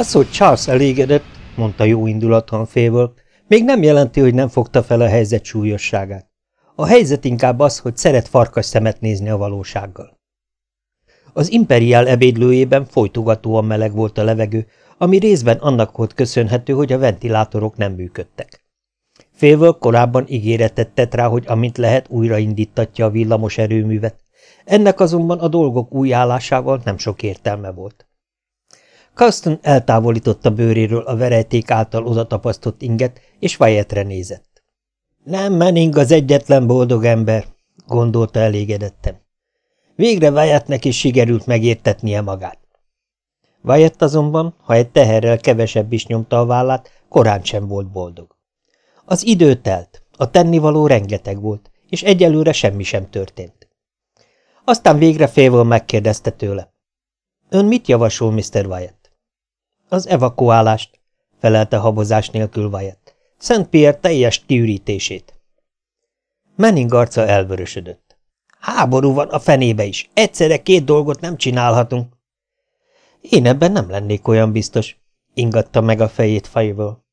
Az, hogy Charles elégedett, mondta jó indulatlan félből, még nem jelenti, hogy nem fogta fel a helyzet súlyosságát. A helyzet inkább az, hogy szeret farkas szemet nézni a valósággal. Az imperiál ebédlőjében folytogatóan meleg volt a levegő, ami részben annak volt köszönhető, hogy a ventilátorok nem működtek. Félvől korábban ígéretet tett rá, hogy amint lehet, újraindítatja a villamos erőművet. Ennek azonban a dolgok új állásával nem sok értelme volt. Carsten eltávolította bőréről a verejték által odatapasztott inget, és Wyattre nézett. Nem Menning az egyetlen boldog ember, gondolta elégedettem. Végre Wyattnek is sikerült megértetnie magát. Wyatt azonban, ha egy teherrel kevesebb is nyomta a vállát, korán sem volt boldog. Az idő telt, a tennivaló rengeteg volt, és egyelőre semmi sem történt. Aztán végre félvől megkérdezte tőle. Ön mit javasol, Mr. Wyatt? Az evakuálást, felelte habozás nélkül Wyatt. Szent Pierre teljes kiürítését. Menning arca elvörösödött. Háború van a fenébe is. Egyszerre két dolgot nem csinálhatunk. Én ebben nem lennék olyan biztos, ingatta meg a fejét Fajból.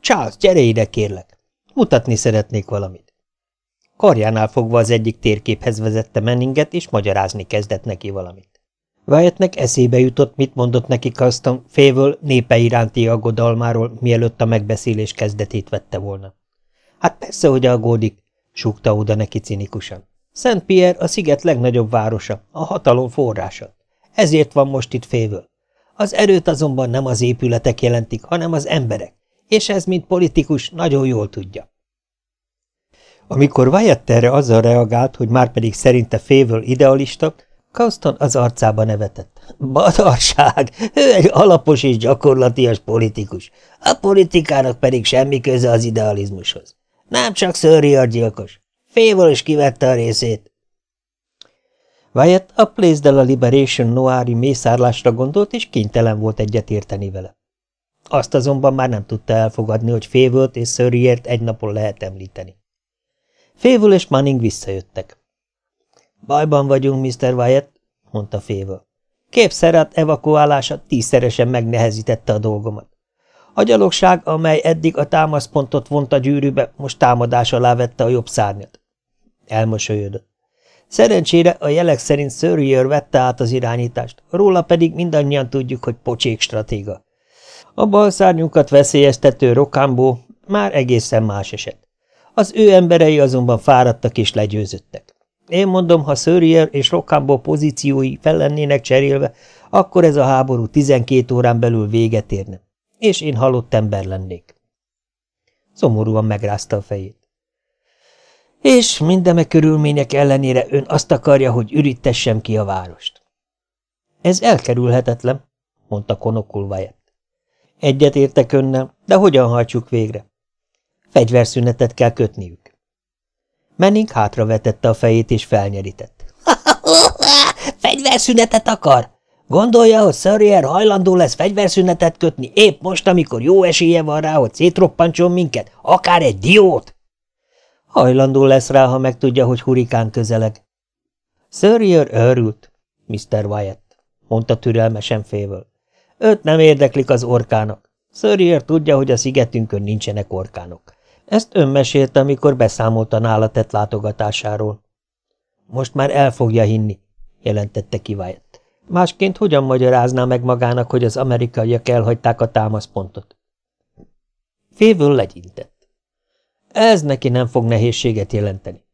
Charles, gyere ide, kérlek. Mutatni szeretnék valamit. Karjánál fogva az egyik térképhez vezette Menninget, és magyarázni kezdett neki valamit. Wyattnek eszébe jutott, mit mondott neki Custom Févől népe iránti aggodalmáról, mielőtt a megbeszélés kezdetét vette volna. Hát persze, hogy aggódik, súgta oda neki cinikusan. Szent Pierre a sziget legnagyobb városa, a hatalom forrása. Ezért van most itt Févől. Az erőt azonban nem az épületek jelentik, hanem az emberek és ez, mint politikus, nagyon jól tudja. Amikor Wyatt erre azzal reagált, hogy már pedig szerinte févől idealista, Kauston az arcába nevetett. Badarság! Ő egy alapos és gyakorlatias politikus. A politikának pedig semmi köze az idealizmushoz. Nem csak Sir gyilkos. Févől is kivette a részét. Wyatt a Place de la Liberation Noiri mészárlásra gondolt, és kénytelen volt egyetérteni vele. Azt azonban már nem tudta elfogadni, hogy Févölt és Szörriért egy napon lehet említeni. Févöl és Manning visszajöttek. Bajban vagyunk, Mr. Wyatt, mondta Févöl. Képszerát evakuálása tízszeresen megnehezítette a dolgomat. A gyalogság, amely eddig a támaszpontot vonta gyűrűbe, most támadás alá vette a jobb szárnyat. Elmosolyodott. Szerencsére a jelek szerint Sörrier vette át az irányítást, róla pedig mindannyian tudjuk, hogy pocsék stratéga. A balszárnyunkat veszélyeztető Rokambó már egészen más eset. Az ő emberei azonban fáradtak és legyőzöttek. Én mondom, ha Sörrier és Rokambó pozíciói fel lennének cserélve, akkor ez a háború 12 órán belül véget érne, és én halott ember lennék. Szomorúan megrázta a fejét. És mindeme körülmények ellenére ön azt akarja, hogy ürítessem ki a várost. Ez elkerülhetetlen, mondta Konokul Wyatt. Egyet értek önnel, de hogyan hajtsuk végre? Fegyverszünetet kell kötniük. Menning hátravetette a fejét és felnyerített. Fegyverszünetet akar? Gondolja, hogy Sörrier hajlandó lesz fegyverszünetet kötni épp most, amikor jó esélye van rá, hogy szétroppantson minket, akár egy diót? Hajlandó lesz rá, ha megtudja, hogy hurikán közeleg. Sörrier őrült, Mr. Wyatt, mondta türelmesen félvől. Őt nem érdeklik az orkánok. Szörrier tudja, hogy a szigetünkön nincsenek orkánok. Ezt ön mesélte, amikor beszámolt a nála tett látogatásáról. Most már el fogja hinni, jelentette ki Wyatt. Másként hogyan magyarázná meg magának, hogy az amerikaiak elhagyták a támaszpontot? Févől legyintett. Ez neki nem fog nehézséget jelenteni.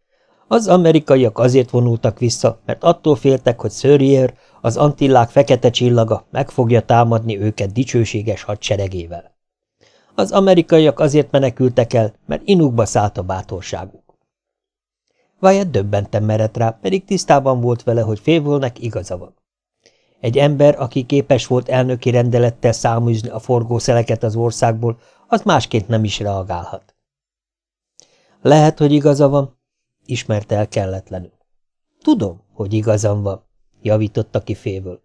Az amerikaiak azért vonultak vissza, mert attól féltek, hogy Sörrier, az Antillák fekete csillaga meg fogja támadni őket dicsőséges hadseregével. Az amerikaiak azért menekültek el, mert inukba szállt a bátorságuk. Wyatt döbbenten merett rá, pedig tisztában volt vele, hogy félvölnek igaza van. Egy ember, aki képes volt elnöki rendelettel száműzni a forgószeleket az országból, az másként nem is reagálhat. Lehet, hogy igaza van, ismerte el kelletlenül. Tudom, hogy igazam van, javította ki félből.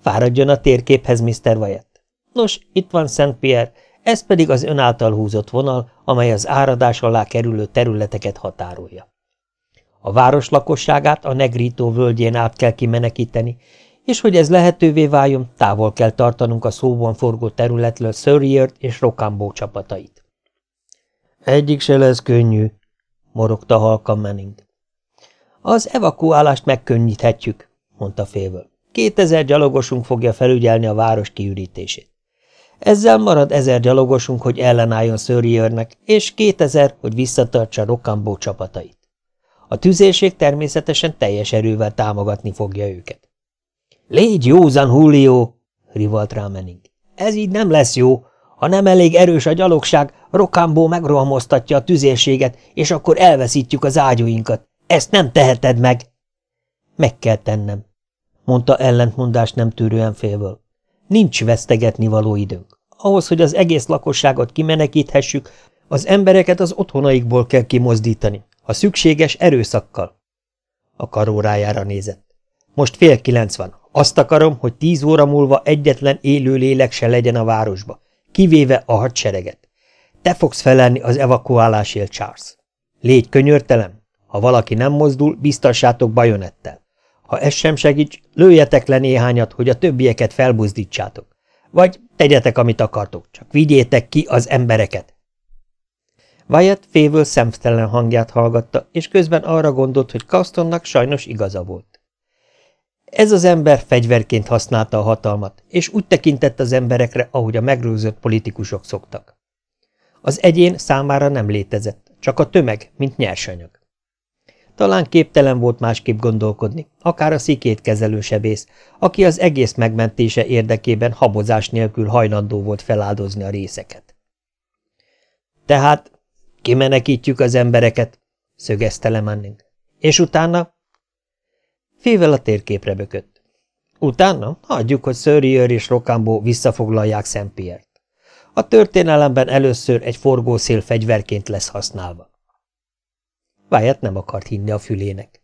Fáradjon a térképhez, Mr. Wyatt. Nos, itt van Szent Pierre, ez pedig az ön által húzott vonal, amely az áradás alá kerülő területeket határolja. A város lakosságát a Negrító völgyén át kell kimenekíteni, és hogy ez lehetővé váljon, távol kell tartanunk a szóban forgó területről Surreyert és Rokambó csapatait. Egyik se lesz könnyű, morogta halkan Manning. Az evakuálást megkönnyíthetjük, mondta félből. Kétezer gyalogosunk fogja felügyelni a város kiürítését. Ezzel marad ezer gyalogosunk, hogy ellenálljon Surreyernek, és kétezer, hogy visszatartsa Rokambó csapatait. A tüzérség természetesen teljes erővel támogatni fogja őket. Légy józan, Julio! rivalt rá. Ez így nem lesz jó. Ha nem elég erős a gyalogság, Rokambó megrohamoztatja a tüzérséget, és akkor elveszítjük az ágyúinkat. Ezt nem teheted meg! Meg kell tennem, mondta ellentmondás nem tűrően félből. Nincs vesztegetni való időnk. Ahhoz, hogy az egész lakosságot kimenekíthessük, az embereket az otthonaikból kell kimozdítani, ha szükséges erőszakkal. A karórájára nézett. Most fél kilenc van. Azt akarom, hogy tíz óra múlva egyetlen élő lélek se legyen a városba, kivéve a hadsereget. Te fogsz felelni az evakuálásért, Charles. Légy könyörtelem, ha valaki nem mozdul, biztassátok bajonettel. Ha ez sem segíts, lőjetek le néhányat, hogy a többieket felbuzdítsátok. Vagy tegyetek, amit akartok, csak vigyétek ki az embereket. Wyatt févől szemtelen hangját hallgatta, és közben arra gondolt, hogy Castonnak sajnos igaza volt. Ez az ember fegyverként használta a hatalmat, és úgy tekintett az emberekre, ahogy a megrőzött politikusok szoktak. Az egyén számára nem létezett, csak a tömeg, mint nyersanyag. Talán képtelen volt másképp gondolkodni, akár a szikét kezelő sebész, aki az egész megmentése érdekében habozás nélkül hajlandó volt feláldozni a részeket. Tehát kimenekítjük az embereket, szögezte le. És utána? Fével a térképre bökött. Utána hagyjuk, hogy Surrier és Rokambó visszafoglalják Szentpiert. A történelemben először egy forgószél fegyverként lesz használva. Wyatt nem akart hinni a fülének.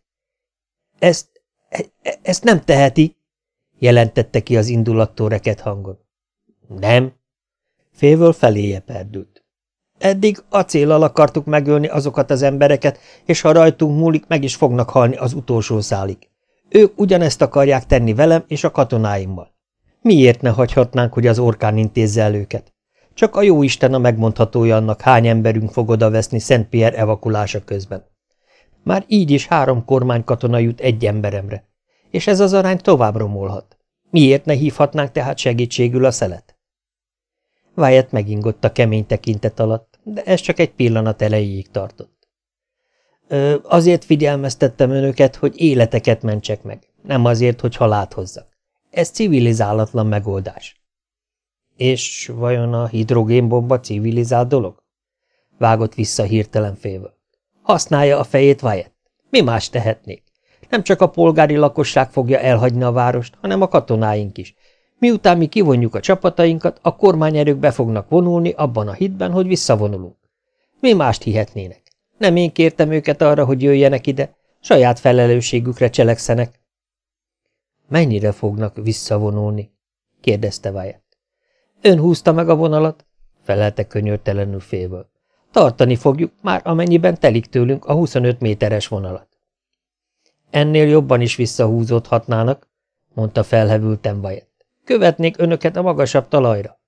Ezt, e, ezt nem teheti, jelentette ki az indulattól reket hangon. Nem. Félvől feléje perdült. Eddig acéllal akartuk megölni azokat az embereket, és ha rajtunk múlik, meg is fognak halni az utolsó szálig. Ők ugyanezt akarják tenni velem és a katonáimmal. Miért ne hagyhatnánk, hogy az orkán intézze el őket? Csak a jó Isten a megmondhatója annak, hány emberünk fog odaveszni Szent Pierre evakulása közben. Már így is három kormánykatona jut egy emberemre, és ez az arány tovább romolhat. Miért ne hívhatnánk tehát segítségül a szelet? Wyatt megingott a kemény tekintet alatt, de ez csak egy pillanat elejéig tartott. Ö, azért figyelmeztettem önöket, hogy életeket mentsek meg, nem azért, hogy halált hozzak. Ez civilizálatlan megoldás. És vajon a hidrogénbomba civilizált dolog? Vágott vissza hirtelen félve. Használja a fejét Wyatt. Mi más tehetnék? Nem csak a polgári lakosság fogja elhagyni a várost, hanem a katonáink is. Miután mi kivonjuk a csapatainkat, a kormányerők be fognak vonulni abban a hitben, hogy visszavonulunk. Mi mást hihetnének? Nem én kértem őket arra, hogy jöjjenek ide, saját felelősségükre cselekszenek. Mennyire fognak visszavonulni? kérdezte Wyatt. Ön húzta meg a vonalat? felelte könyörtelenül félből. Tartani fogjuk, már amennyiben telik tőlünk a 25 méteres vonalat. Ennél jobban is visszahúzódhatnának, mondta felhevülten Wyatt. Követnék önöket a magasabb talajra.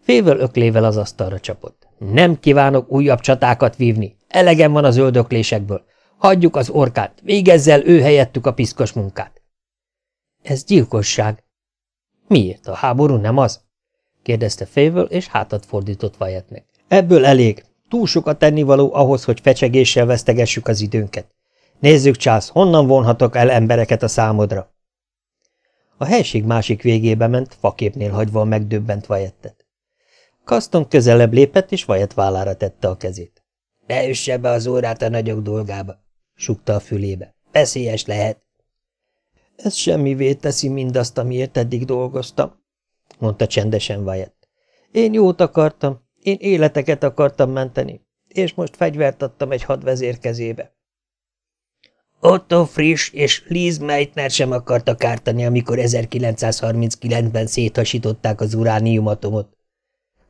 Fével öklével az asztalra csapott. Nem kívánok újabb csatákat vívni. Elegem van az öldöklésekből. Hagyjuk az orkát, végezzel ő helyettük a piszkos munkát. Ez gyilkosság. Miért, a háború nem az? kérdezte Fével, és hátat fordított Wyattnek. Ebből elég. Túl sokat tennivaló ahhoz, hogy fecsegéssel vesztegessük az időnket. Nézzük, Csász, honnan vonhatok el embereket a számodra? A helység másik végébe ment, faképnél hagyva a megdöbbent vajettet. Kaston közelebb lépett, és vajet vállára tette a kezét. Ne üsse be az órát a nagyok dolgába, sukta a fülébe. Veszélyes lehet. Ez semmivé teszi mindazt, amiért eddig dolgoztam, mondta csendesen Wyatt. Én jót akartam, én életeket akartam menteni, és most fegyvert adtam egy hadvezér kezébe. Otto Frisch és Liz Meitner sem akartak ártani, amikor 1939-ben széthasították az urániumatomot.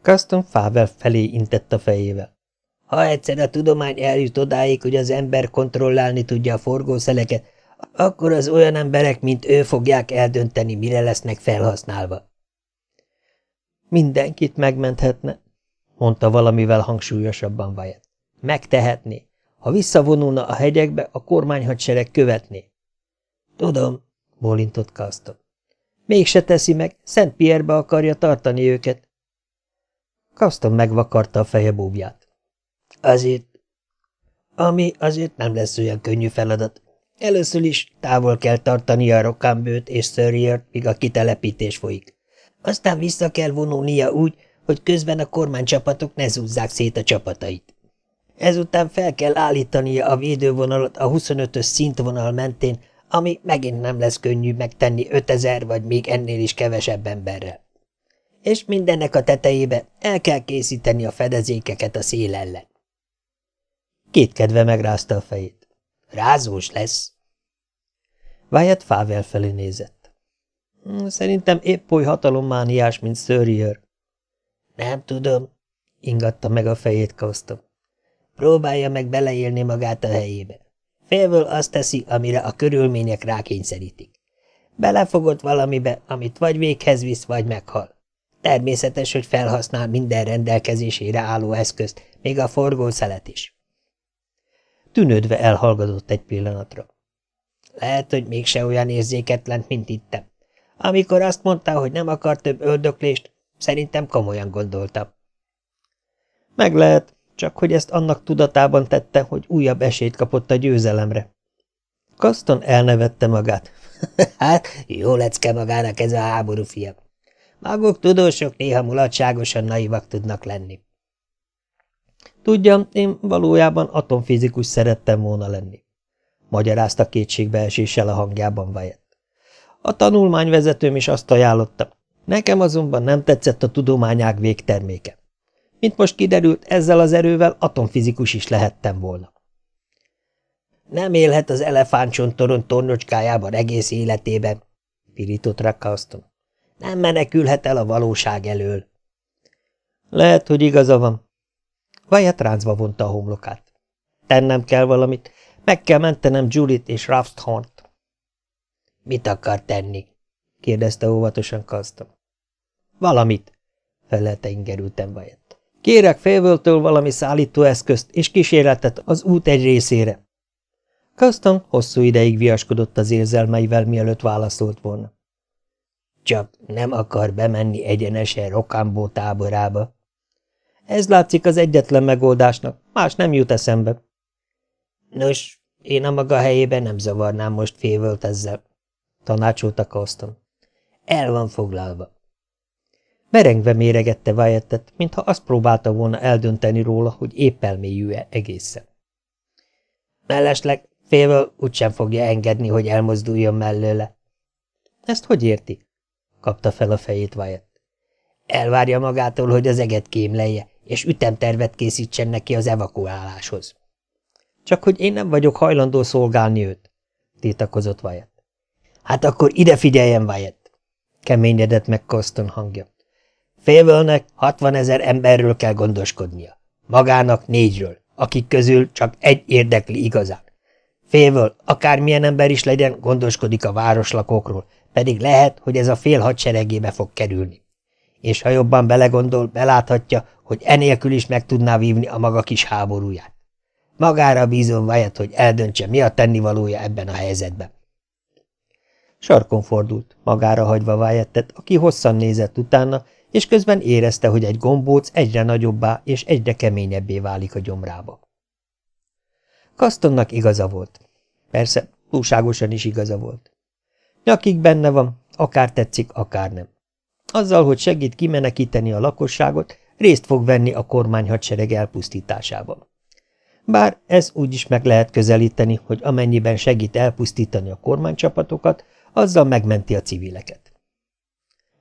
Custom Favel felé intett a fejével. Ha egyszer a tudomány eljut odáig, hogy az ember kontrollálni tudja a forgószeleket, akkor az olyan emberek, mint ő fogják eldönteni, mire lesznek felhasználva. Mindenkit megmenthetne, mondta valamivel hangsúlyosabban Wyatt. Megtehetné. Ha visszavonulna a hegyekbe, a kormányhadsereg követné. Tudom, bólintott Kaston. Mégse teszi meg, Szent Pierre-be akarja tartani őket. Kaston megvakarta a feje búbját. Azért, ami azért nem lesz olyan könnyű feladat. Először is távol kell tartani a Rokambőt és Szörjért, míg a kitelepítés folyik. Aztán vissza kell vonulnia úgy, hogy közben a kormánycsapatok ne zúzzák szét a csapatait. Ezután fel kell állítania a védővonalat a 25-ös szintvonal mentén, ami megint nem lesz könnyű megtenni 5000 vagy még ennél is kevesebb emberrel. És mindennek a tetejébe el kell készíteni a fedezékeket a szél ellen. Két kedve megrázta a fejét. Rázós lesz. Wyatt Fável felé nézett. Szerintem épp oly hatalommániás, mint Sörrier. Nem tudom, ingatta meg a fejét Kostom. Próbálja meg beleélni magát a helyébe. Félvől azt teszi, amire a körülmények rákényszerítik. Belefogott valamibe, amit vagy véghez visz, vagy meghal. Természetes, hogy felhasznál minden rendelkezésére álló eszközt, még a forgószelet is. Tűnődve elhallgatott egy pillanatra. Lehet, hogy mégse olyan érzéketlen, mint ittem. Amikor azt mondta, hogy nem akar több öldöklést, szerintem komolyan gondoltam. Meg lehet, csak hogy ezt annak tudatában tette, hogy újabb esélyt kapott a győzelemre. Kaston elnevette magát. hát, jó lecke magának ez a háború, fiam. Maguk tudósok néha mulatságosan naivak tudnak lenni. Tudja, én valójában atomfizikus szerettem volna lenni. Magyarázta kétségbeeséssel a hangjában Wyatt. A tanulmányvezetőm is azt ajánlotta. Nekem azonban nem tetszett a tudományág végterméke. Mint most kiderült, ezzel az erővel atomfizikus is lehettem volna. Nem élhet az elefántcsontoron tornocskájában egész életében, pirított Rakkauston. Nem menekülhet el a valóság elől. Lehet, hogy igaza van. Wyatt ráncba vonta a homlokát. Tennem kell valamit, meg kell mentenem Julit és Raftthornt. Mit akar tenni? Kérdezte óvatosan Kaston. Valamit, felelte ingerülten Wyatt. Kérek félvöltől valami szállítóeszközt és kísérletet az út egy részére. Kaston hosszú ideig viaskodott az érzelmeivel, mielőtt válaszolt volna. Csak nem akar bemenni egyenesen Rokambó táborába. Ez látszik az egyetlen megoldásnak, más nem jut eszembe. Nos, én a maga helyében nem zavarnám most félvölt ezzel, tanácsolta Kaston. El van foglalva. Merengve méregette Wyattet, mintha azt próbálta volna eldönteni róla, hogy épp elmélyül-e egészen. Mellesleg félvel úgysem fogja engedni, hogy elmozduljon mellőle. Ezt hogy érti? kapta fel a fejét Wyatt. Elvárja magától, hogy az eget kémlelje, és ütemtervet készítsen neki az evakuáláshoz. Csak hogy én nem vagyok hajlandó szolgálni őt, tiltakozott Wyatt. Hát akkor ide figyeljen, Wyatt! Keményedett meg Coston hangja. Félvölnek 60 ezer emberről kell gondoskodnia. Magának négyről, akik közül csak egy érdekli igazán. Félvöl, akármilyen ember is legyen, gondoskodik a városlakókról, pedig lehet, hogy ez a fél hadseregébe fog kerülni. És ha jobban belegondol, beláthatja, hogy enélkül is meg tudná vívni a maga kis háborúját. Magára bízom Wyatt, hogy eldöntse, mi a tennivalója ebben a helyzetben. Sarkon fordult, magára hagyva Wyattet, aki hosszan nézett utána, és közben érezte, hogy egy gombóc egyre nagyobbá és egyre keményebbé válik a gyomrába. Kastonnak igaza volt. Persze, túlságosan is igaza volt. Nyakig benne van, akár tetszik, akár nem. Azzal, hogy segít kimenekíteni a lakosságot, részt fog venni a kormányhadsereg elpusztításában. Bár ez úgy is meg lehet közelíteni, hogy amennyiben segít elpusztítani a kormánycsapatokat, azzal megmenti a civileket.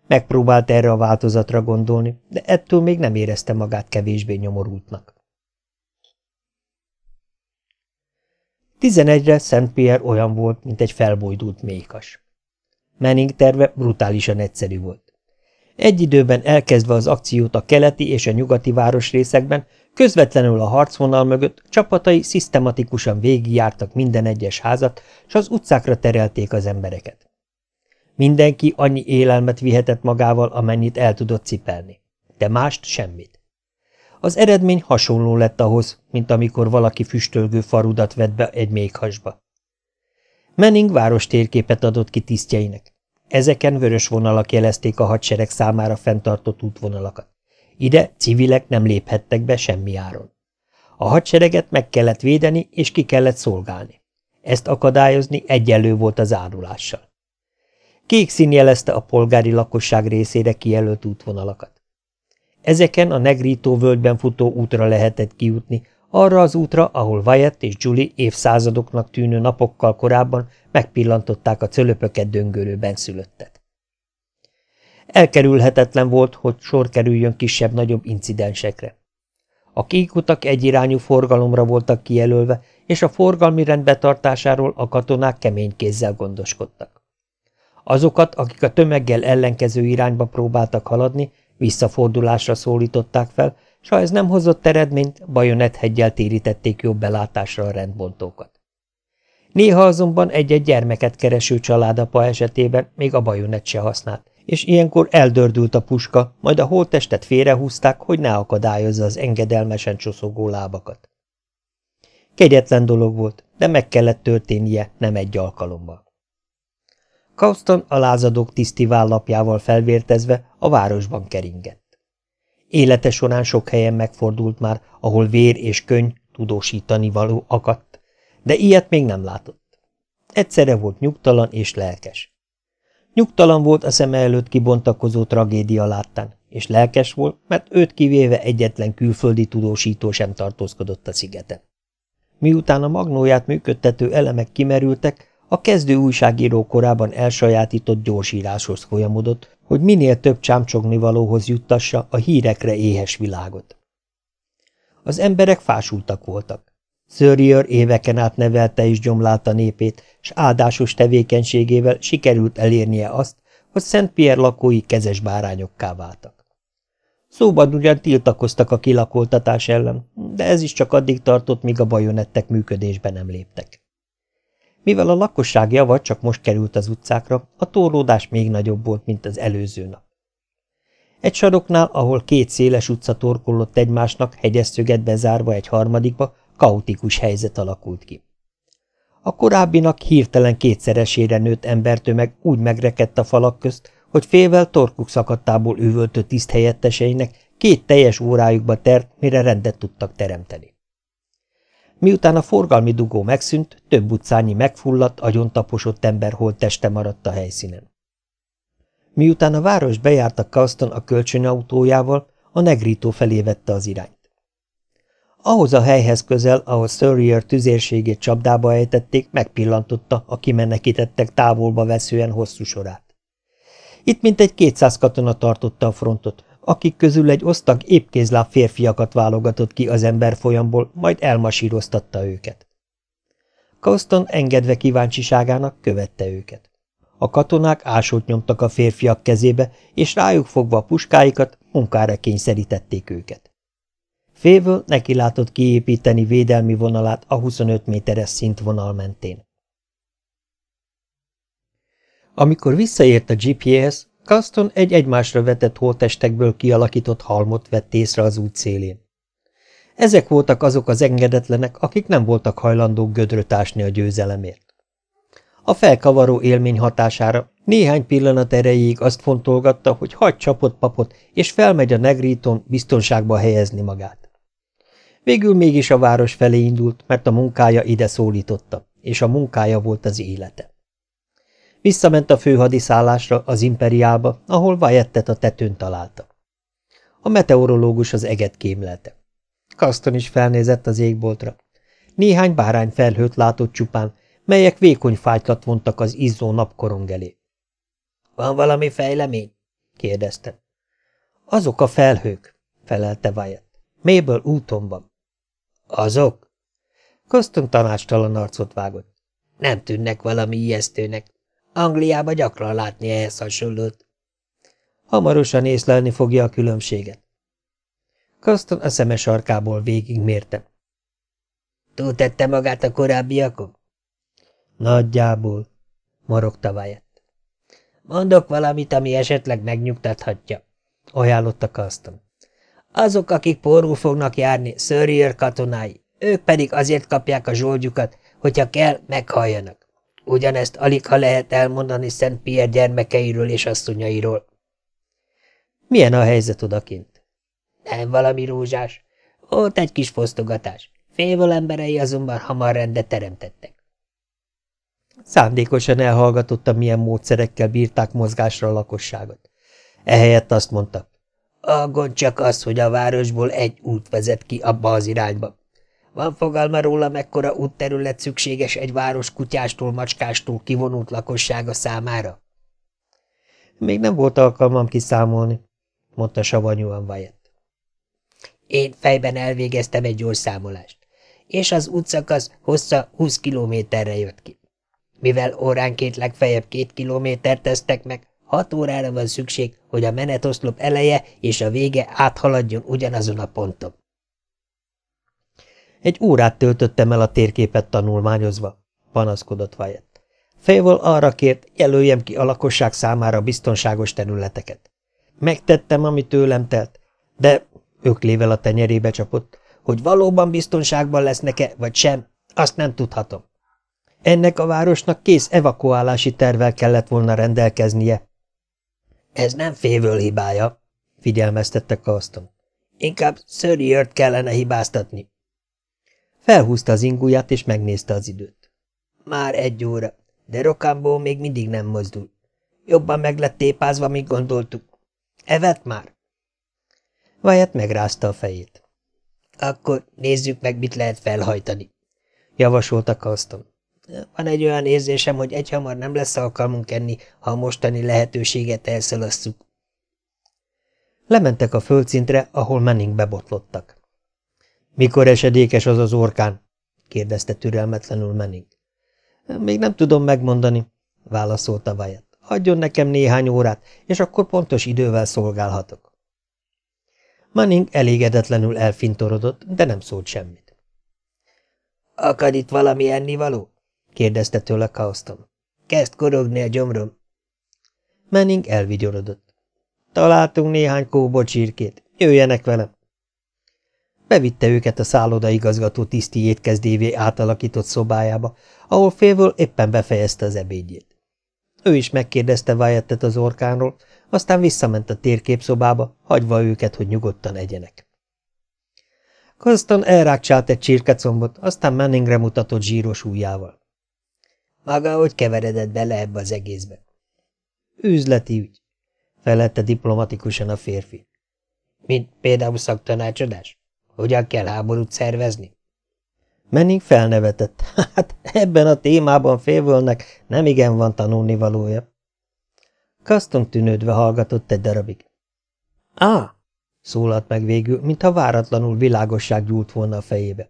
Megpróbált erre a változatra gondolni, de ettől még nem érezte magát kevésbé nyomorultnak. Tizenegyre Szent Pierre olyan volt, mint egy felbojdult mékas. Menning terve brutálisan egyszerű volt. Egy időben elkezdve az akciót a keleti és a nyugati városrészekben, közvetlenül a harcvonal mögött csapatai szisztematikusan végigjártak minden egyes házat, s az utcákra terelték az embereket. Mindenki annyi élelmet vihetett magával, amennyit el tudott cipelni, de mást semmit. Az eredmény hasonló lett ahhoz, mint amikor valaki füstölgő farudat vett be egy méghasba. Menning város térképet adott ki tisztjeinek. Ezeken vörös vonalak jelezték a hadsereg számára fenntartott útvonalakat. Ide civilek nem léphettek be semmi áron. A hadsereget meg kellett védeni, és ki kellett szolgálni. Ezt akadályozni egyenlő volt az árulással. Kék szín jelezte a polgári lakosság részére kijelölt útvonalakat. Ezeken a Negrító völgyben futó útra lehetett kijutni, arra az útra, ahol Wyatt és Julie évszázadoknak tűnő napokkal korábban megpillantották a cölöpöket döngölő benszülöttet. Elkerülhetetlen volt, hogy sor kerüljön kisebb-nagyobb incidensekre. A kékutak egyirányú forgalomra voltak kijelölve, és a forgalmi rend betartásáról a katonák kemény kézzel gondoskodtak. Azokat, akik a tömeggel ellenkező irányba próbáltak haladni, visszafordulásra szólították fel, s ha ez nem hozott eredményt, bajonetheggyel térítették jobb belátásra a rendbontókat. Néha azonban egy-egy gyermeket kereső családapa esetében még a bajonet se használt, és ilyenkor eldördült a puska, majd a holttestet félrehúzták, hogy ne akadályozza az engedelmesen csoszogó lábakat. Kegyetlen dolog volt, de meg kellett történnie nem egy alkalommal. Kauston a lázadók tiszti vállapjával felvértezve a városban keringett. Élete során sok helyen megfordult már, ahol vér és könyv tudósítani való akadt, de ilyet még nem látott. Egyszerre volt nyugtalan és lelkes. Nyugtalan volt a szeme előtt kibontakozó tragédia láttán, és lelkes volt, mert őt kivéve egyetlen külföldi tudósító sem tartózkodott a szigeten. Miután a magnóját működtető elemek kimerültek, a kezdő újságíró korában elsajátított gyorsíráshoz folyamodott, hogy minél több csámcsognivalóhoz juttassa a hírekre éhes világot. Az emberek fásultak voltak. Szörjör éveken át nevelte és gyomlálta népét, s áldásos tevékenységével sikerült elérnie azt, hogy Szent Pierre lakói kezes bárányokká váltak. Szóban ugyan tiltakoztak a kilakoltatás ellen, de ez is csak addig tartott, míg a bajonettek működésbe nem léptek. Mivel a lakosság java csak most került az utcákra, a torlódás még nagyobb volt, mint az előző nap. Egy saroknál, ahol két széles utca torkollott egymásnak, hegyes szöget bezárva egy harmadikba, kaotikus helyzet alakult ki. A korábbinak hirtelen kétszeresére nőtt embertömeg úgy megrekedt a falak közt, hogy félvel torkuk szakadtából üvöltő tiszthelyetteseinek két teljes órájukba tert, mire rendet tudtak teremteni. Miután a forgalmi dugó megszűnt, több utcányi megfulladt, agyontaposott ember teste maradt a helyszínen. Miután a város bejárta Kauston a kölcsönautójával, a negrító felé vette az irányt. Ahhoz a helyhez közel, ahol Surrier tüzérségét csapdába ejtették, megpillantotta a kimenekítettek távolba veszően hosszú sorát. Itt mintegy kétszáz katona tartotta a frontot, akik közül egy osztag épkézláb férfiakat válogatott ki az ember folyamból, majd elmasíroztatta őket. Kauston engedve kíváncsiságának követte őket. A katonák ásót nyomtak a férfiak kezébe, és rájuk fogva a puskáikat munkára kényszerítették őket. Févől neki látott kiépíteni védelmi vonalát a 25 méteres szintvonal mentén. Amikor visszaért a GPS, Caston egy egymásra vetett holtestekből kialakított halmot vett észre az út szélén. Ezek voltak azok az engedetlenek, akik nem voltak hajlandók gödröt ásni a győzelemért. A felkavaró élmény hatására néhány pillanat erejéig azt fontolgatta, hogy hagy csapott papot, és felmegy a negríton biztonságba helyezni magát. Végül mégis a város felé indult, mert a munkája ide szólította, és a munkája volt az élete. Visszament a főhadiszállásra, az imperiálba, ahol Vajettet a tetőn találta. A meteorológus az eget kémlelte. Kaston is felnézett az égboltra. Néhány bárány felhőt látott csupán, melyek vékony fájtlat vontak az izzó napkorong elé. – Van valami fejlemény? – kérdezte. – Azok a felhők – felelte Wyatt. – Mabel úton van. – Azok? Kaston tanácstalan arcot vágott. – Nem tűnnek valami ijesztőnek. Angliába gyakran látni ehhez hasonlót. Hamarosan észlelni fogja a különbséget. Kaston a szeme sarkából végig mérte. Túltette magát a korábbiakon? Nagyjából, morogta Wyatt. Mondok valamit, ami esetleg megnyugtathatja, ajánlotta Kaston. Azok, akik porul fognak járni, Sörrier katonái, ők pedig azért kapják a zsoldjukat, hogyha kell, meghalljanak. Ugyanezt alig ha lehet elmondani Szent Pierre gyermekeiről és asszonyairól. Milyen a helyzet odakint? Nem valami rózsás. Ott egy kis fosztogatás. Févol emberei azonban hamar rendet teremtettek. Szándékosan elhallgatotta, milyen módszerekkel bírták mozgásra a lakosságot. Ehelyett azt mondta. A gond csak az, hogy a városból egy út vezet ki abba az irányba. Van fogalma róla, mekkora útterület szükséges egy város kutyástól, macskástól kivonult lakossága számára? Még nem volt alkalmam kiszámolni, mondta savanyúan Wyatt. Én fejben elvégeztem egy gyors számolást, és az útszakasz hossza 20 kilométerre jött ki. Mivel óránként legfeljebb két kilométert tesztek meg, hat órára van szükség, hogy a menetoszlop eleje és a vége áthaladjon ugyanazon a ponton. Egy órát töltöttem el a térképet tanulmányozva, panaszkodott Wyatt. Fejval arra kért, jelöljem ki a lakosság számára biztonságos területeket. Megtettem, ami tőlem telt, de öklével a tenyerébe csapott, hogy valóban biztonságban lesznek-e, vagy sem, azt nem tudhatom. Ennek a városnak kész evakuálási tervel kellett volna rendelkeznie. Ez nem févől hibája, figyelmeztette Kaston. Inkább Szörriört kellene hibáztatni. Felhúzta az inguját, és megnézte az időt. Már egy óra, de Rokambó még mindig nem mozdul. Jobban meg lett tépázva, mint gondoltuk. Evet már? Vajat megrázta a fejét. Akkor nézzük meg, mit lehet felhajtani, javasolta Kaston. Van egy olyan érzésem, hogy egyhamar nem lesz alkalmunk enni, ha a mostani lehetőséget elszalasszuk. Lementek a földszintre, ahol Manning bebotlottak. Mikor esedékes az az orkán? kérdezte türelmetlenül Manning. Még nem tudom megmondani, válaszolta Wyatt. Adjon nekem néhány órát, és akkor pontos idővel szolgálhatok. Manning elégedetlenül elfintorodott, de nem szólt semmit. Akad itt valami ennivaló? Kérdezte tőle Kauston. Kezd korogni a gyomrom. Manning elvigyorodott. Találtunk néhány kóbocsírkét. Jöjjenek velem. Bevitte őket a szállodaigazgató tiszti étkezdévé átalakított szobájába, ahol félvől éppen befejezte az ebédjét. Ő is megkérdezte Wyattet az orkánról, aztán visszament a térképszobába, hagyva őket, hogy nyugodtan egyenek. Kaston elrákcsált egy csirkecombot, aztán Manningre mutatott zsíros ujjával. Maga hogy keveredett bele ebbe az egészbe? Üzleti ügy, felette diplomatikusan a férfi. Mint például szaktanácsadás? Hogyan kell háborút szervezni? Menning felnevetett. Hát ebben a témában félvölnek nem igen van tanulnivalója. Kaston tűnődve hallgatott egy darabig. Á, szólalt meg végül, mintha váratlanul világosság gyúlt volna a fejébe.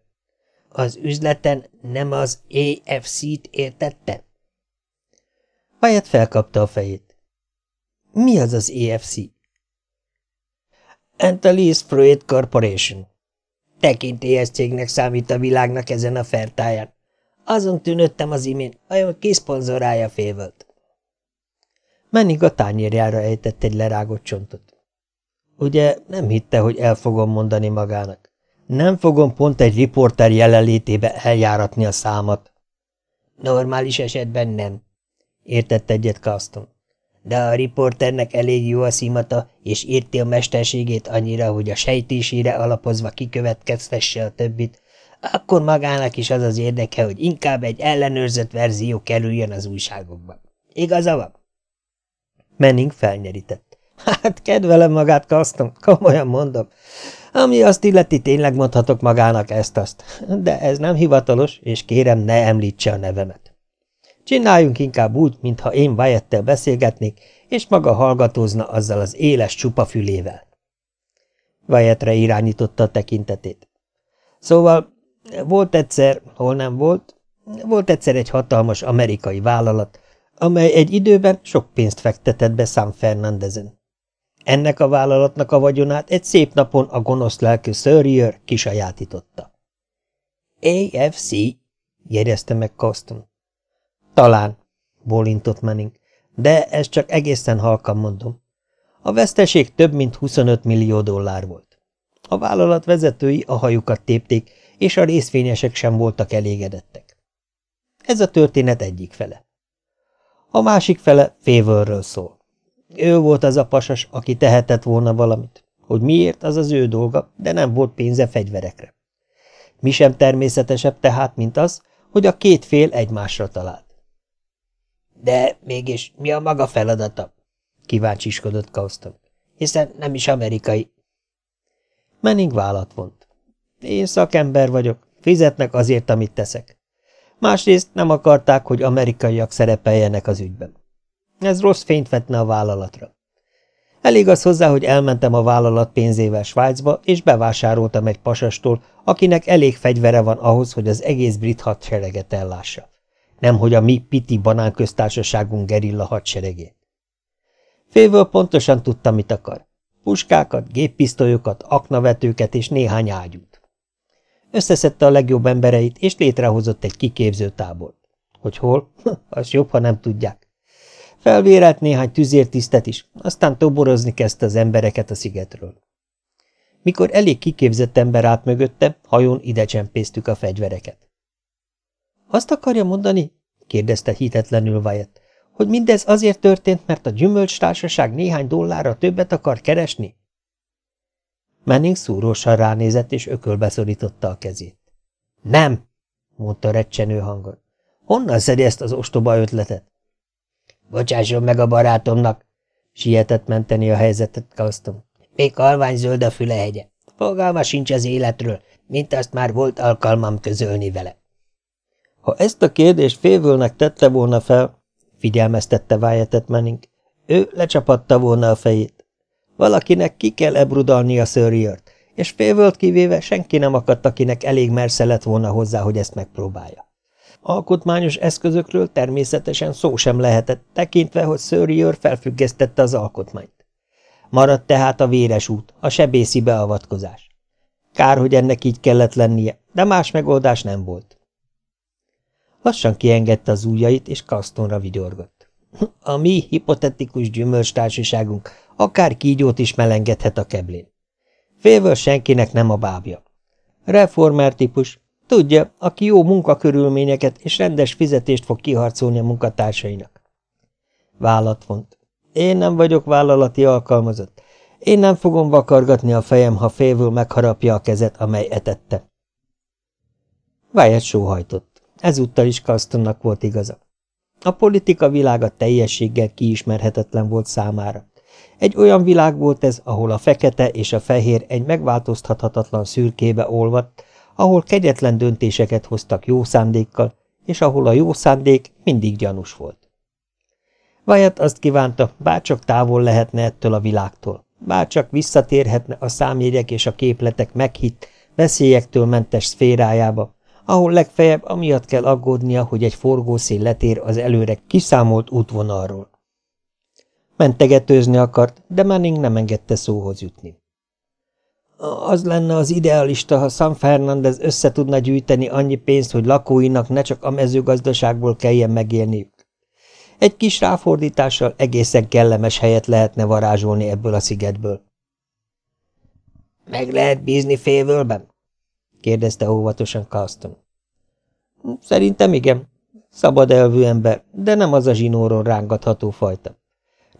Az üzleten nem az AFC-t értette? Wyatt felkapta a fejét. Mi az az AFC? Antalis Freight Corporation. Tekintélyes cégnek számít a világnak ezen a fertáján. Azon tűnöttem az imént, vajon ki szponzorálja févölt. Mennig a tányérjára ejtett egy lerágott csontot. Ugye nem hitte, hogy el fogom mondani magának. Nem fogom pont egy riporter jelenlétébe eljáratni a számat. Normális esetben nem, értett egyet Kaston de a riporternek elég jó a szímata, és érti a mesterségét annyira, hogy a sejtésére alapozva kikövetkeztesse a többit, akkor magának is az az érdeke, hogy inkább egy ellenőrzött verzió kerüljön az újságokba. Igaza van? Menning felnyerített. Hát kedvelem magát, Kaston, komolyan mondom. Ami azt illeti, tényleg mondhatok magának ezt-azt, de ez nem hivatalos, és kérem, ne említse a nevemet. Csináljunk inkább úgy, mintha én Wyatt-tel beszélgetnék, és maga hallgatózna azzal az éles csupa fülével. Wyattre irányította a tekintetét. Szóval volt egyszer, hol nem volt, volt egyszer egy hatalmas amerikai vállalat, amely egy időben sok pénzt fektetett be San Fernandezen. Ennek a vállalatnak a vagyonát egy szép napon a gonosz lelkű Sörrier kisajátította. AFC, jegyezte meg Coston. Talán, bólintott Manning, de ez csak egészen halkan mondom. A veszteség több mint 25 millió dollár volt. A vállalat vezetői a hajukat tépték, és a részvényesek sem voltak elégedettek. Ez a történet egyik fele. A másik fele Favorről szól. Ő volt az a pasas, aki tehetett volna valamit. Hogy miért, az az ő dolga, de nem volt pénze fegyverekre. Mi sem természetesebb tehát, mint az, hogy a két fél egymásra talált. De mégis mi a maga feladata? Kíváncsiskodott Kauston. Hiszen nem is amerikai. Menning vállat vont. Én szakember vagyok, fizetnek azért, amit teszek. Másrészt nem akarták, hogy amerikaiak szerepeljenek az ügyben. Ez rossz fényt vetne a vállalatra. Elég az hozzá, hogy elmentem a vállalat pénzével Svájcba, és bevásároltam egy pasastól, akinek elég fegyvere van ahhoz, hogy az egész brit hadsereget ellássa. Nemhogy a mi piti banánköztársaságunk gerilla hadseregét. Félvől pontosan tudta, mit akar. Puskákat, géppisztolyokat, aknavetőket és néhány ágyút. Összeszedte a legjobb embereit, és létrehozott egy kiképző tábort. Hogy hol? Az jobb, ha nem tudják. Felvérelt néhány tüzértisztet is, aztán toborozni kezdte az embereket a szigetről. Mikor elég kiképzett ember állt mögötte, hajón ide csempésztük a fegyvereket. Azt akarja mondani, kérdezte hitetlenül Wyatt, hogy mindez azért történt, mert a gyümölcstársaság néhány dollárra többet akar keresni? Manning szúrósan ránézett, és ökölbe szorította a kezét. Nem, mondta recsenő hangon. Honnan szedi ezt az ostoba ötletet? Bocsásson meg a barátomnak, sietett menteni a helyzetet Kauston. Még zöld a fülehegye. Fogalma sincs az életről, mint azt már volt alkalmam közölni vele. Ha ezt a kérdést févülnek tette volna fel, figyelmeztette Wyattet Manning, ő lecsapatta volna a fejét. Valakinek ki kell ebrudalni a szörjört, és félvölt kivéve senki nem akadt, akinek elég mersze lett volna hozzá, hogy ezt megpróbálja. Alkotmányos eszközökről természetesen szó sem lehetett, tekintve, hogy Sörrier felfüggesztette az alkotmányt. Maradt tehát a véres út, a sebészi beavatkozás. Kár, hogy ennek így kellett lennie, de más megoldás nem volt. Lassan kiengedte az ujjait, és Kastonra vigyorgott. A mi hipotetikus gyümölcstársaságunk akár kígyót is melengedhet a keblén. Félvől senkinek nem a bábja. Reformer típus, Tudja, aki jó munkakörülményeket és rendes fizetést fog kiharcolni a munkatársainak. Vállat vont. Én nem vagyok vállalati alkalmazott. Én nem fogom vakargatni a fejem, ha félvül megharapja a kezet, amely etette. Wyatt sóhajtott. Ezúttal is Kastonnak volt igaza. A politika világa teljességgel kiismerhetetlen volt számára. Egy olyan világ volt ez, ahol a fekete és a fehér egy megváltoztathatatlan szürkébe olvadt, ahol kegyetlen döntéseket hoztak jó szándékkal, és ahol a jó szándék mindig gyanús volt. Vajat azt kívánta, bárcsak távol lehetne ettől a világtól, bárcsak visszatérhetne a számjegyek és a képletek meghitt, veszélyektől mentes szférájába, ahol legfeljebb amiatt kell aggódnia, hogy egy forgószél letér az előre kiszámolt útvonalról. Mentegetőzni akart, de Manning nem engedte szóhoz jutni. Az lenne az idealista, ha San Fernández össze tudna gyűjteni annyi pénzt, hogy lakóinak ne csak a mezőgazdaságból kelljen megélniük. Egy kis ráfordítással egészen kellemes helyet lehetne varázsolni ebből a szigetből. – Meg lehet bízni févölben? – kérdezte óvatosan Carlston. – Szerintem igen. Szabad elvű ember, de nem az a zsinóron rángatható fajta.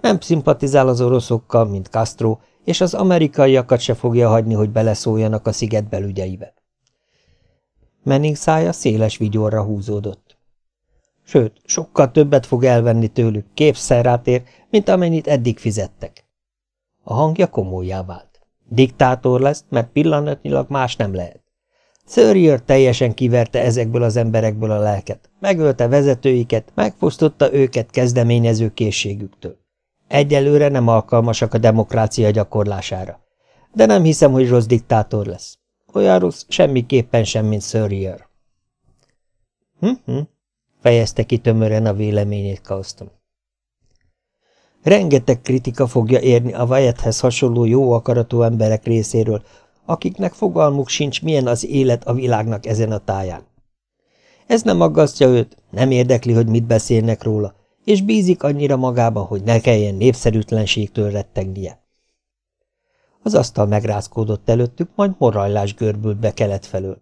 Nem szimpatizál az oroszokkal, mint Castro, és az amerikaiakat se fogja hagyni, hogy beleszóljanak a sziget belügyeibe. Menning szája széles vigyorra húzódott. Sőt, sokkal többet fog elvenni tőlük, képszerrátér, mint amennyit eddig fizettek. A hangja komolyá vált. Diktátor lesz, mert pillanatnyilag más nem lehet. Sörrier teljesen kiverte ezekből az emberekből a lelket, megölte vezetőiket, megfosztotta őket kezdeményező készségüktől. Egyelőre nem alkalmasak a demokrácia gyakorlására. De nem hiszem, hogy rossz diktátor lesz. Olyan rossz semmiképpen sem, mint Sörrier. Hm-hm, fejezte ki tömören a véleményét Kauston. Rengeteg kritika fogja érni a Wyatthez hasonló jó akaratú emberek részéről, akiknek fogalmuk sincs, milyen az élet a világnak ezen a táján. Ez nem aggasztja őt, nem érdekli, hogy mit beszélnek róla, és bízik annyira magában, hogy ne kelljen népszerűtlenségtől rettegnie. Az asztal megrázkódott előttük, majd morajlás görbült be kelet felől.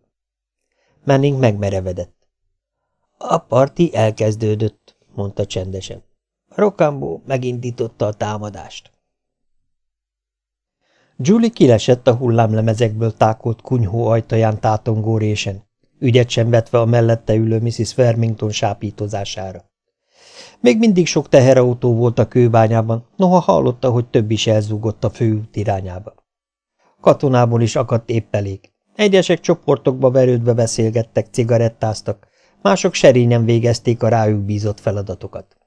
Manning megmerevedett. A parti elkezdődött, mondta csendesen. Rokambó megindította a támadást. Julie kilesett a hullámlemezekből tákolt kunyhó ajtaján tátongó résen, ügyet sem vetve a mellette ülő Mrs. Farmington sápítozására. Még mindig sok teherautó volt a kőbányában, noha hallotta, hogy több is elzúgott a főút irányába. Katonából is akadt épp elég. Egyesek csoportokba verődve beszélgettek, cigarettáztak, mások serényen végezték a rájuk bízott feladatokat.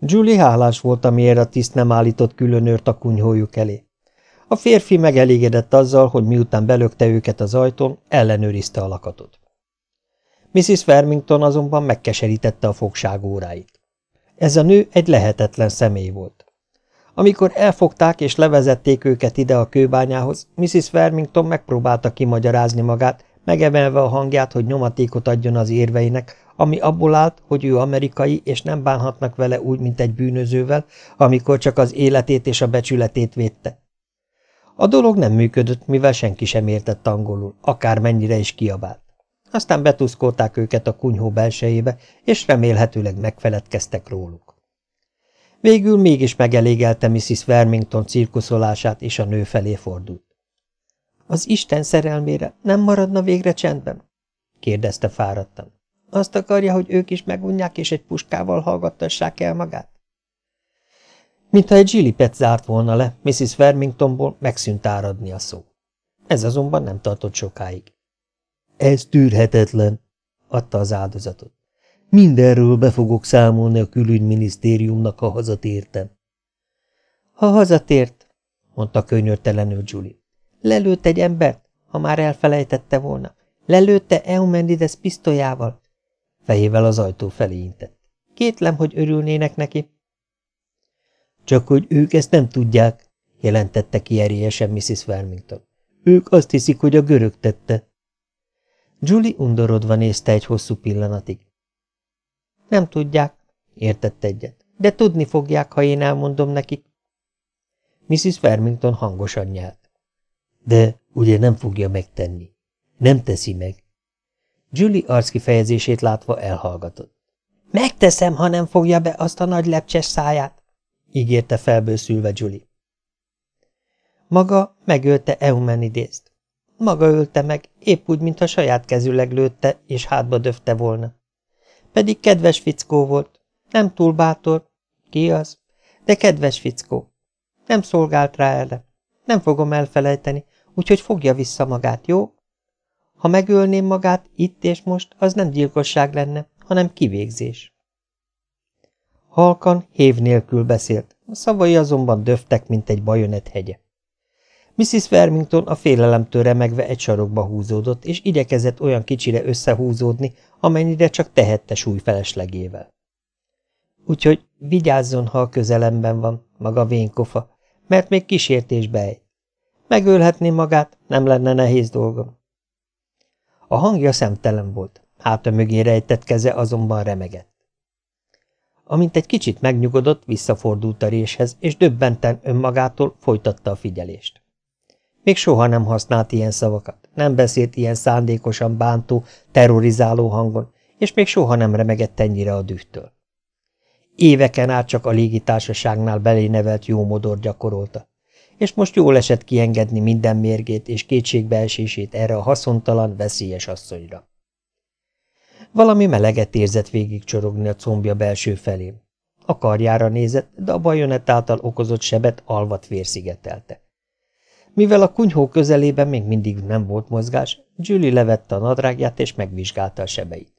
Julie hálás volt, amiért a tiszt nem állított különőrt a kunyhójuk elé. A férfi megelégedett azzal, hogy miután belökte őket az ajtón, ellenőrizte a lakatot. Mrs. Farmington azonban megkeserítette a fogság óráit. Ez a nő egy lehetetlen személy volt. Amikor elfogták és levezették őket ide a kőbányához, Mrs. Farmington megpróbálta kimagyarázni magát, megemelve a hangját, hogy nyomatékot adjon az érveinek, ami abból állt, hogy ő amerikai, és nem bánhatnak vele úgy, mint egy bűnözővel, amikor csak az életét és a becsületét védte. A dolog nem működött, mivel senki sem értett angolul, akármennyire is kiabált. Aztán betuszkolták őket a kunyhó belsejébe, és remélhetőleg megfeledkeztek róluk. Végül mégis megelégelte Mrs. Vermington cirkuszolását, és a nő felé fordult. Az Isten szerelmére nem maradna végre csendben? kérdezte fáradtan. Azt akarja, hogy ők is megunják, és egy puskával hallgattassák el magát? Mintha egy zsilipet zárt volna le, Mrs. Vermingtonból megszűnt áradni a szó. Ez azonban nem tartott sokáig. Ez tűrhetetlen, adta az áldozatot. Mindenről be fogok számolni a külügyminisztériumnak, ha hazatértem. Ha hazatért, mondta könyörtelenül Julie. Lelőtt egy embert, ha már elfelejtette volna. Lelőtte Eumenides pisztolyával. Fejével az ajtó felé intett. Kétlem, hogy örülnének neki. Csak hogy ők ezt nem tudják, jelentette ki erélyesen Mrs. Vermington. Ők azt hiszik, hogy a görög tette. Julie undorodva nézte egy hosszú pillanatig. Nem tudják, értett egyet, de tudni fogják, ha én elmondom nekik. Mrs. Vermington hangosan nyelt. De ugye nem fogja megtenni. Nem teszi meg. Julie arckifejezését látva elhallgatott. Megteszem, ha nem fogja be azt a nagy lepcses száját, ígérte felbőszülve Julie. Maga megölte Eumenidészt. Maga ölte meg, épp úgy, mintha saját kezüleg lőtte, és hátba döfte volna. Pedig kedves fickó volt. Nem túl bátor. Ki az? De kedves fickó. Nem szolgált rá erre. Nem fogom elfelejteni, úgyhogy fogja vissza magát, jó? Ha megölném magát itt és most, az nem gyilkosság lenne, hanem kivégzés. Halkan, hév nélkül beszélt, a szavai azonban döftek, mint egy bajonet hegye. Mrs. Vermington a félelemtől remegve egy sarokba húzódott, és igyekezett olyan kicsire összehúzódni, amennyire csak tehette súly feleslegével. Úgyhogy vigyázzon, ha a közelemben van, maga vénkofa, mert még kísértésbe ejt. Megölhetné magát, nem lenne nehéz dolgom. A hangja szemtelen volt, háta mögé rejtett keze azonban remegett. Amint egy kicsit megnyugodott, visszafordult a réshez, és döbbenten önmagától folytatta a figyelést. Még soha nem használt ilyen szavakat, nem beszélt ilyen szándékosan bántó, terrorizáló hangon, és még soha nem remegett ennyire a dühtől. Éveken át csak a légitársaságnál belénevelt jó modor gyakorolta, és most jól esett kiengedni minden mérgét és kétségbeesését erre a haszontalan, veszélyes asszonyra. Valami meleget érzett végigcsorogni a combja belső felén. A karjára nézett, de a bajonet által okozott sebet alvat vérszigetelte. Mivel a kunyhó közelében még mindig nem volt mozgás, Julie levette a nadrágját és megvizsgálta a sebeit.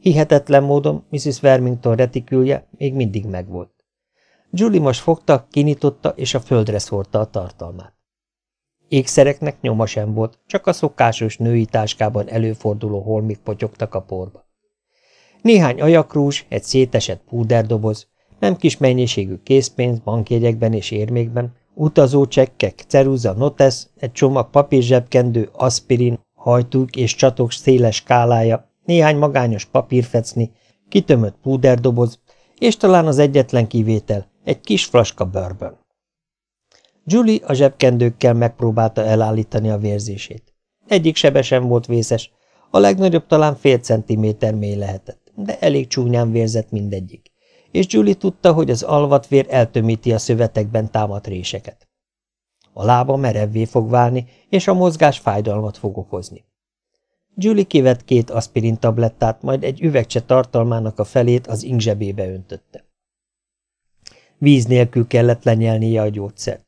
Hihetetlen módon Mrs. Vermington retikülje még mindig megvolt. Julie most fogta, kinyitotta és a földre szórta a tartalmát. Ékszereknek nyoma sem volt, csak a szokásos női táskában előforduló holmik potyogtak a porba. Néhány ajakrúzs, egy szétesett púderdoboz, Nem kis mennyiségű készpénz, bankjegyekben és érmékben, utazócsekkek, ceruza, notes, egy csomag papírzsebkendő, aspirin, hajtúk és csatok széles skálája, néhány magányos papírfecni, kitömött púderdoboz, és talán az egyetlen kivétel, egy kis flaska bourbon. Julie a zsebkendőkkel megpróbálta elállítani a vérzését. Egyik sebe sem volt vészes, a legnagyobb talán fél centiméter mély lehetett, de elég csúnyán vérzett mindegyik, és Julie tudta, hogy az alvatvér eltömíti a szövetekben támadt réseket. A lába merevvé fog válni, és a mozgás fájdalmat fog okozni. Julie kivett két aspirin tablettát, majd egy üvegcse tartalmának a felét az ingzsebébe öntötte. Víz nélkül kellett lenyelnie a gyógyszert.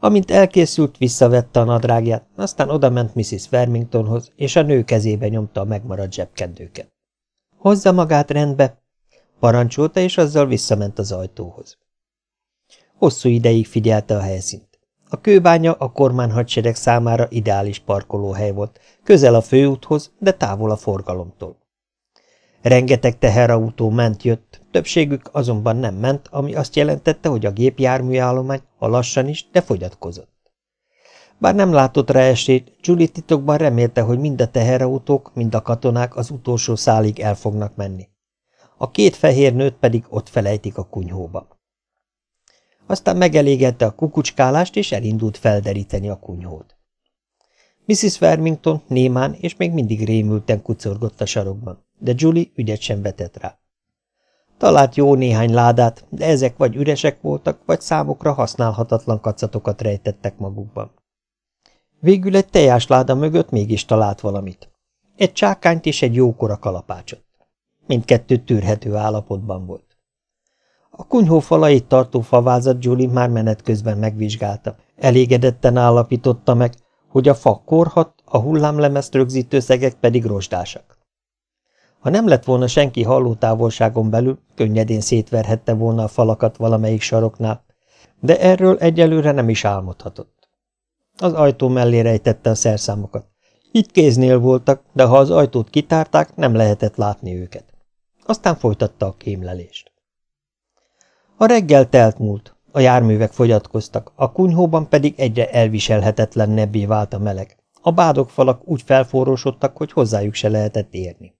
Amint elkészült, visszavette a nadrágját, aztán odament Mrs. Farmingtonhoz, és a nő kezébe nyomta a megmaradt zsebkendőket. Hozza magát rendbe, parancsolta, és azzal visszament az ajtóhoz. Hosszú ideig figyelte a helyszínt. A kőbánya a kormány hadsereg számára ideális parkolóhely volt, közel a főúthoz, de távol a forgalomtól. Rengeteg teherautó ment-jött, többségük azonban nem ment, ami azt jelentette, hogy a gépjárműállomány, ha lassan is, de fogyatkozott. Bár nem látott rá esélyt, Julie titokban remélte, hogy mind a teherautók, mind a katonák az utolsó szálig el fognak menni. A két fehér nőt pedig ott felejtik a kunyhóba. Aztán megelégette a kukucskálást, és elindult felderíteni a kunyhót. Mrs. Farmington némán és még mindig rémülten kucorgott a sarokban, de Julie ügyet sem vetett rá. Talált jó néhány ládát, de ezek vagy üresek voltak, vagy számokra használhatatlan kacatokat rejtettek magukban. Végül egy láda mögött mégis talált valamit. Egy csákányt és egy jókora kalapácsot. Mindkettő tűrhető állapotban volt. A kunyhó falait tartó favázat Julie már menet közben megvizsgálta. Elégedetten állapította meg, hogy a fa korhat, a hullámlemezt rögzítő szegek pedig rozsdásak. Ha nem lett volna senki hallótávolságon belül, könnyedén szétverhette volna a falakat valamelyik saroknál, de erről egyelőre nem is álmodhatott. Az ajtó mellé rejtette a szerszámokat. Itt kéznél voltak, de ha az ajtót kitárták, nem lehetett látni őket. Aztán folytatta a kémlelést. A reggel telt múlt, a járművek fogyatkoztak, a kunyhóban pedig egyre elviselhetetlennebbé vált a meleg. A bádogfalak úgy felforrósodtak, hogy hozzájuk se lehetett érni.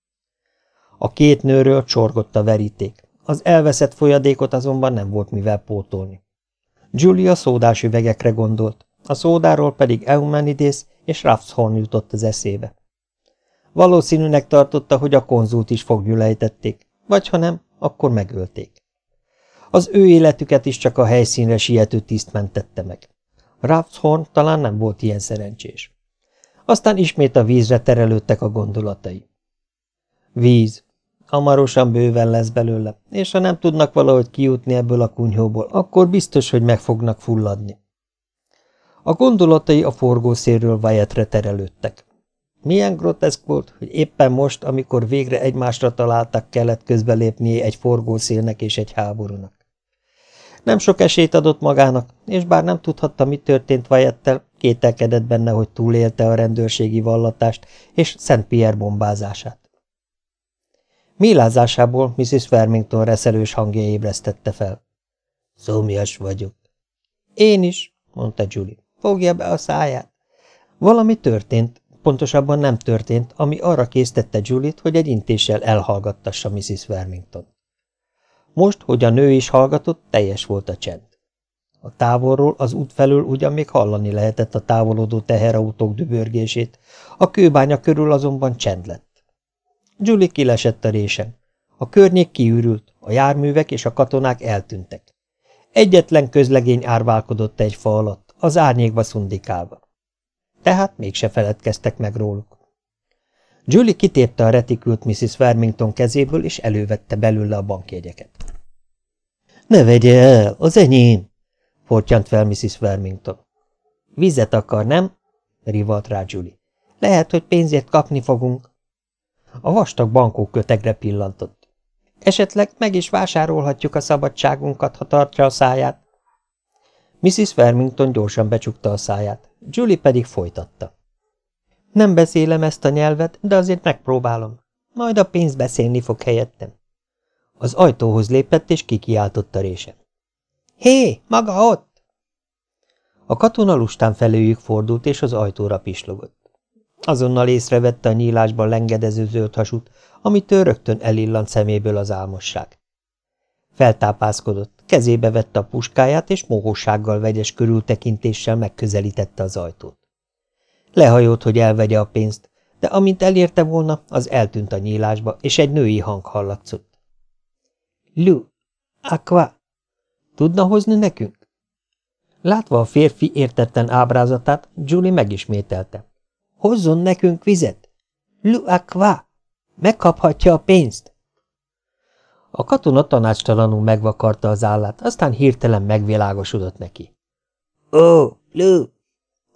A két nőről csorgott a veríték, az elveszett folyadékot azonban nem volt mivel pótolni. Julia szódás üvegekre gondolt, a szódáról pedig Eumenides és Raffshorn jutott az eszébe. Valószínűnek tartotta, hogy a konzult is fognyulejtették, vagy ha nem, akkor megölték. Az ő életüket is csak a helyszínre siető tiszt mentette meg. Raffshorn talán nem volt ilyen szerencsés. Aztán ismét a vízre terelődtek a gondolatai. Víz. Hamarosan bőven lesz belőle, és ha nem tudnak valahogy kijutni ebből a kunyhóból, akkor biztos, hogy meg fognak fulladni. A gondolatai a forgószérről Wyattre terelődtek. Milyen groteszk volt, hogy éppen most, amikor végre egymásra találtak, kellett közbelépnie egy forgószélnek és egy háborúnak. Nem sok esélyt adott magának, és bár nem tudhatta, mi történt Vajettel, kételkedett benne, hogy túlélte a rendőrségi vallatást és Szent Pierre bombázását. Mélázásából Mrs. Farmington reszelős hangja ébresztette fel. Szomjas vagyok. Én is, mondta Julie. Fogja be a száját. Valami történt, pontosabban nem történt, ami arra késztette Julie-t, hogy egy intéssel elhallgattassa Mrs. Farmington. Most, hogy a nő is hallgatott, teljes volt a csend. A távolról, az út felől ugyan még hallani lehetett a távolodó teherautók dübörgését, a kőbánya körül azonban csend lett. Julie kilesett a résen. A környék kiürült, a járművek és a katonák eltűntek. Egyetlen közlegény árválkodott egy fa alatt, az árnyékba szundikálva. Tehát mégse feledkeztek meg róluk. Julie kitépte a retikült Mrs. Farmington kezéből, és elővette belőle a bankjegyeket. – Ne vegye el, az enyém! – fortyant fel Mrs. Farmington. – Vizet akar, nem? – rivalt rá Julie. – Lehet, hogy pénzért kapni fogunk. A vastag bankó kötegre pillantott. – Esetleg meg is vásárolhatjuk a szabadságunkat, ha tartja a száját. Mrs. Farmington gyorsan becsukta a száját, Julie pedig folytatta. Nem beszélem ezt a nyelvet, de azért megpróbálom. Majd a pénz beszélni fog helyettem. Az ajtóhoz lépett, és kikiáltott a résen. Hé, maga ott! A katona lustán felőjük fordult, és az ajtóra pislogott. Azonnal észrevette a nyílásban lengedező zöld hasut, amitől rögtön elillant szeméből az álmosság. Feltápászkodott, kezébe vette a puskáját, és mohósággal vegyes körültekintéssel megközelítette az ajtót. Lehajolt, hogy elvegye a pénzt, de amint elérte volna, az eltűnt a nyílásba, és egy női hang hallatszott. – Lu, aqua, tudna hozni nekünk? Látva a férfi értetten ábrázatát, Julie megismételte. – Hozzon nekünk vizet! Lu, aqua! Megkaphatja a pénzt! A katona tanácstalanul megvakarta az állát, aztán hirtelen megvilágosodott neki. – Ó, Lu!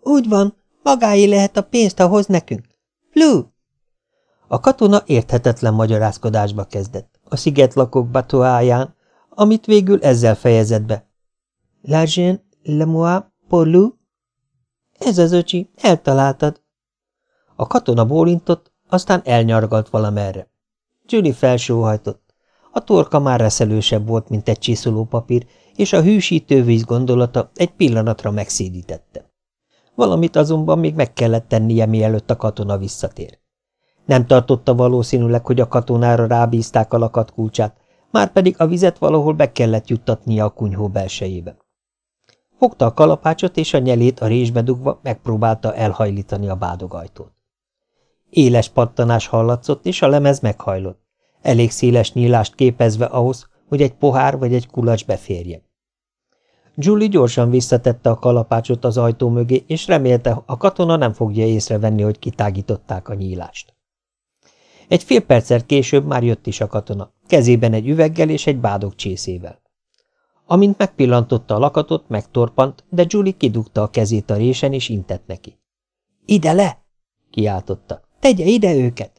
Úgy van, magáé lehet a pénzt, ha hoz nekünk. Lu! A katona érthetetlen magyarázkodásba kezdett, a szigetlakók batoáján, amit végül ezzel fejezett be. L'argent, le moi, pour Lu? Ez az öcsi, eltaláltad. A katona bólintott, aztán elnyargalt valamerre. Julie felsóhajtott. A torka már reszelősebb volt, mint egy csiszolópapír, és a hűsítő víz gondolata egy pillanatra megszédítette. Valamit azonban még meg kellett tennie, mielőtt a katona visszatér. Nem tartotta valószínűleg, hogy a katonára rábízták a lakatkulcsát, már pedig a vizet valahol be kellett juttatnia a kunyhó belsejébe. Fogta a kalapácsot, és a nyelét a résbe dugva megpróbálta elhajlítani a bádogajtót. Éles pattanás hallatszott, és a lemez meghajlott, elég széles nyílást képezve ahhoz, hogy egy pohár vagy egy kulacs beférjen. Julie gyorsan visszatette a kalapácsot az ajtó mögé, és remélte, a katona nem fogja észrevenni, hogy kitágították a nyílást. Egy fél perccel később már jött is a katona, kezében egy üveggel és egy bádog csészével. Amint megpillantotta a lakatot, megtorpant, de Julie kidugta a kezét a résen, és intett neki. – Ide le! – kiáltotta. – Tegye ide őket!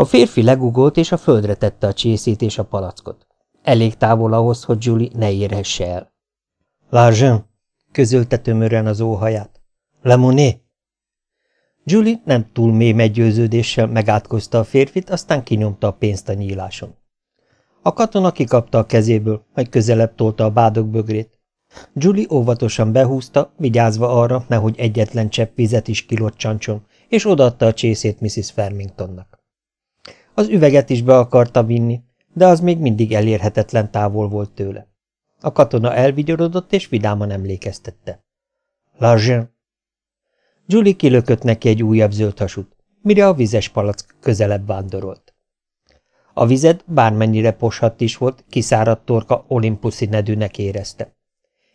A férfi legugolt, és a földre tette a csészét és a palackot. Elég távol ahhoz, hogy Julie ne érhesse el. – L'argent! – közölte tömören az óhaját. – Lemoné! Julie nem túl mély meggyőződéssel megátkozta a férfit, aztán kinyomta a pénzt a nyíláson. A katona kikapta a kezéből, majd közelebb tolta a bádog bögrét. Julie óvatosan behúzta, vigyázva arra, nehogy egyetlen csepp vizet is kilocsancson, és odaadta a csészét Mrs. Fermingtonnak. Az üveget is be akarta vinni, de az még mindig elérhetetlen távol volt tőle. A katona elvigyorodott, és vidáman emlékeztette. L'argent! Julie kilökött neki egy újabb zöld hasut, mire a vizes palack közelebb vándorolt. A vizet, bármennyire poshatt is volt, kiszáradt torka olimpuszi nedűnek érezte.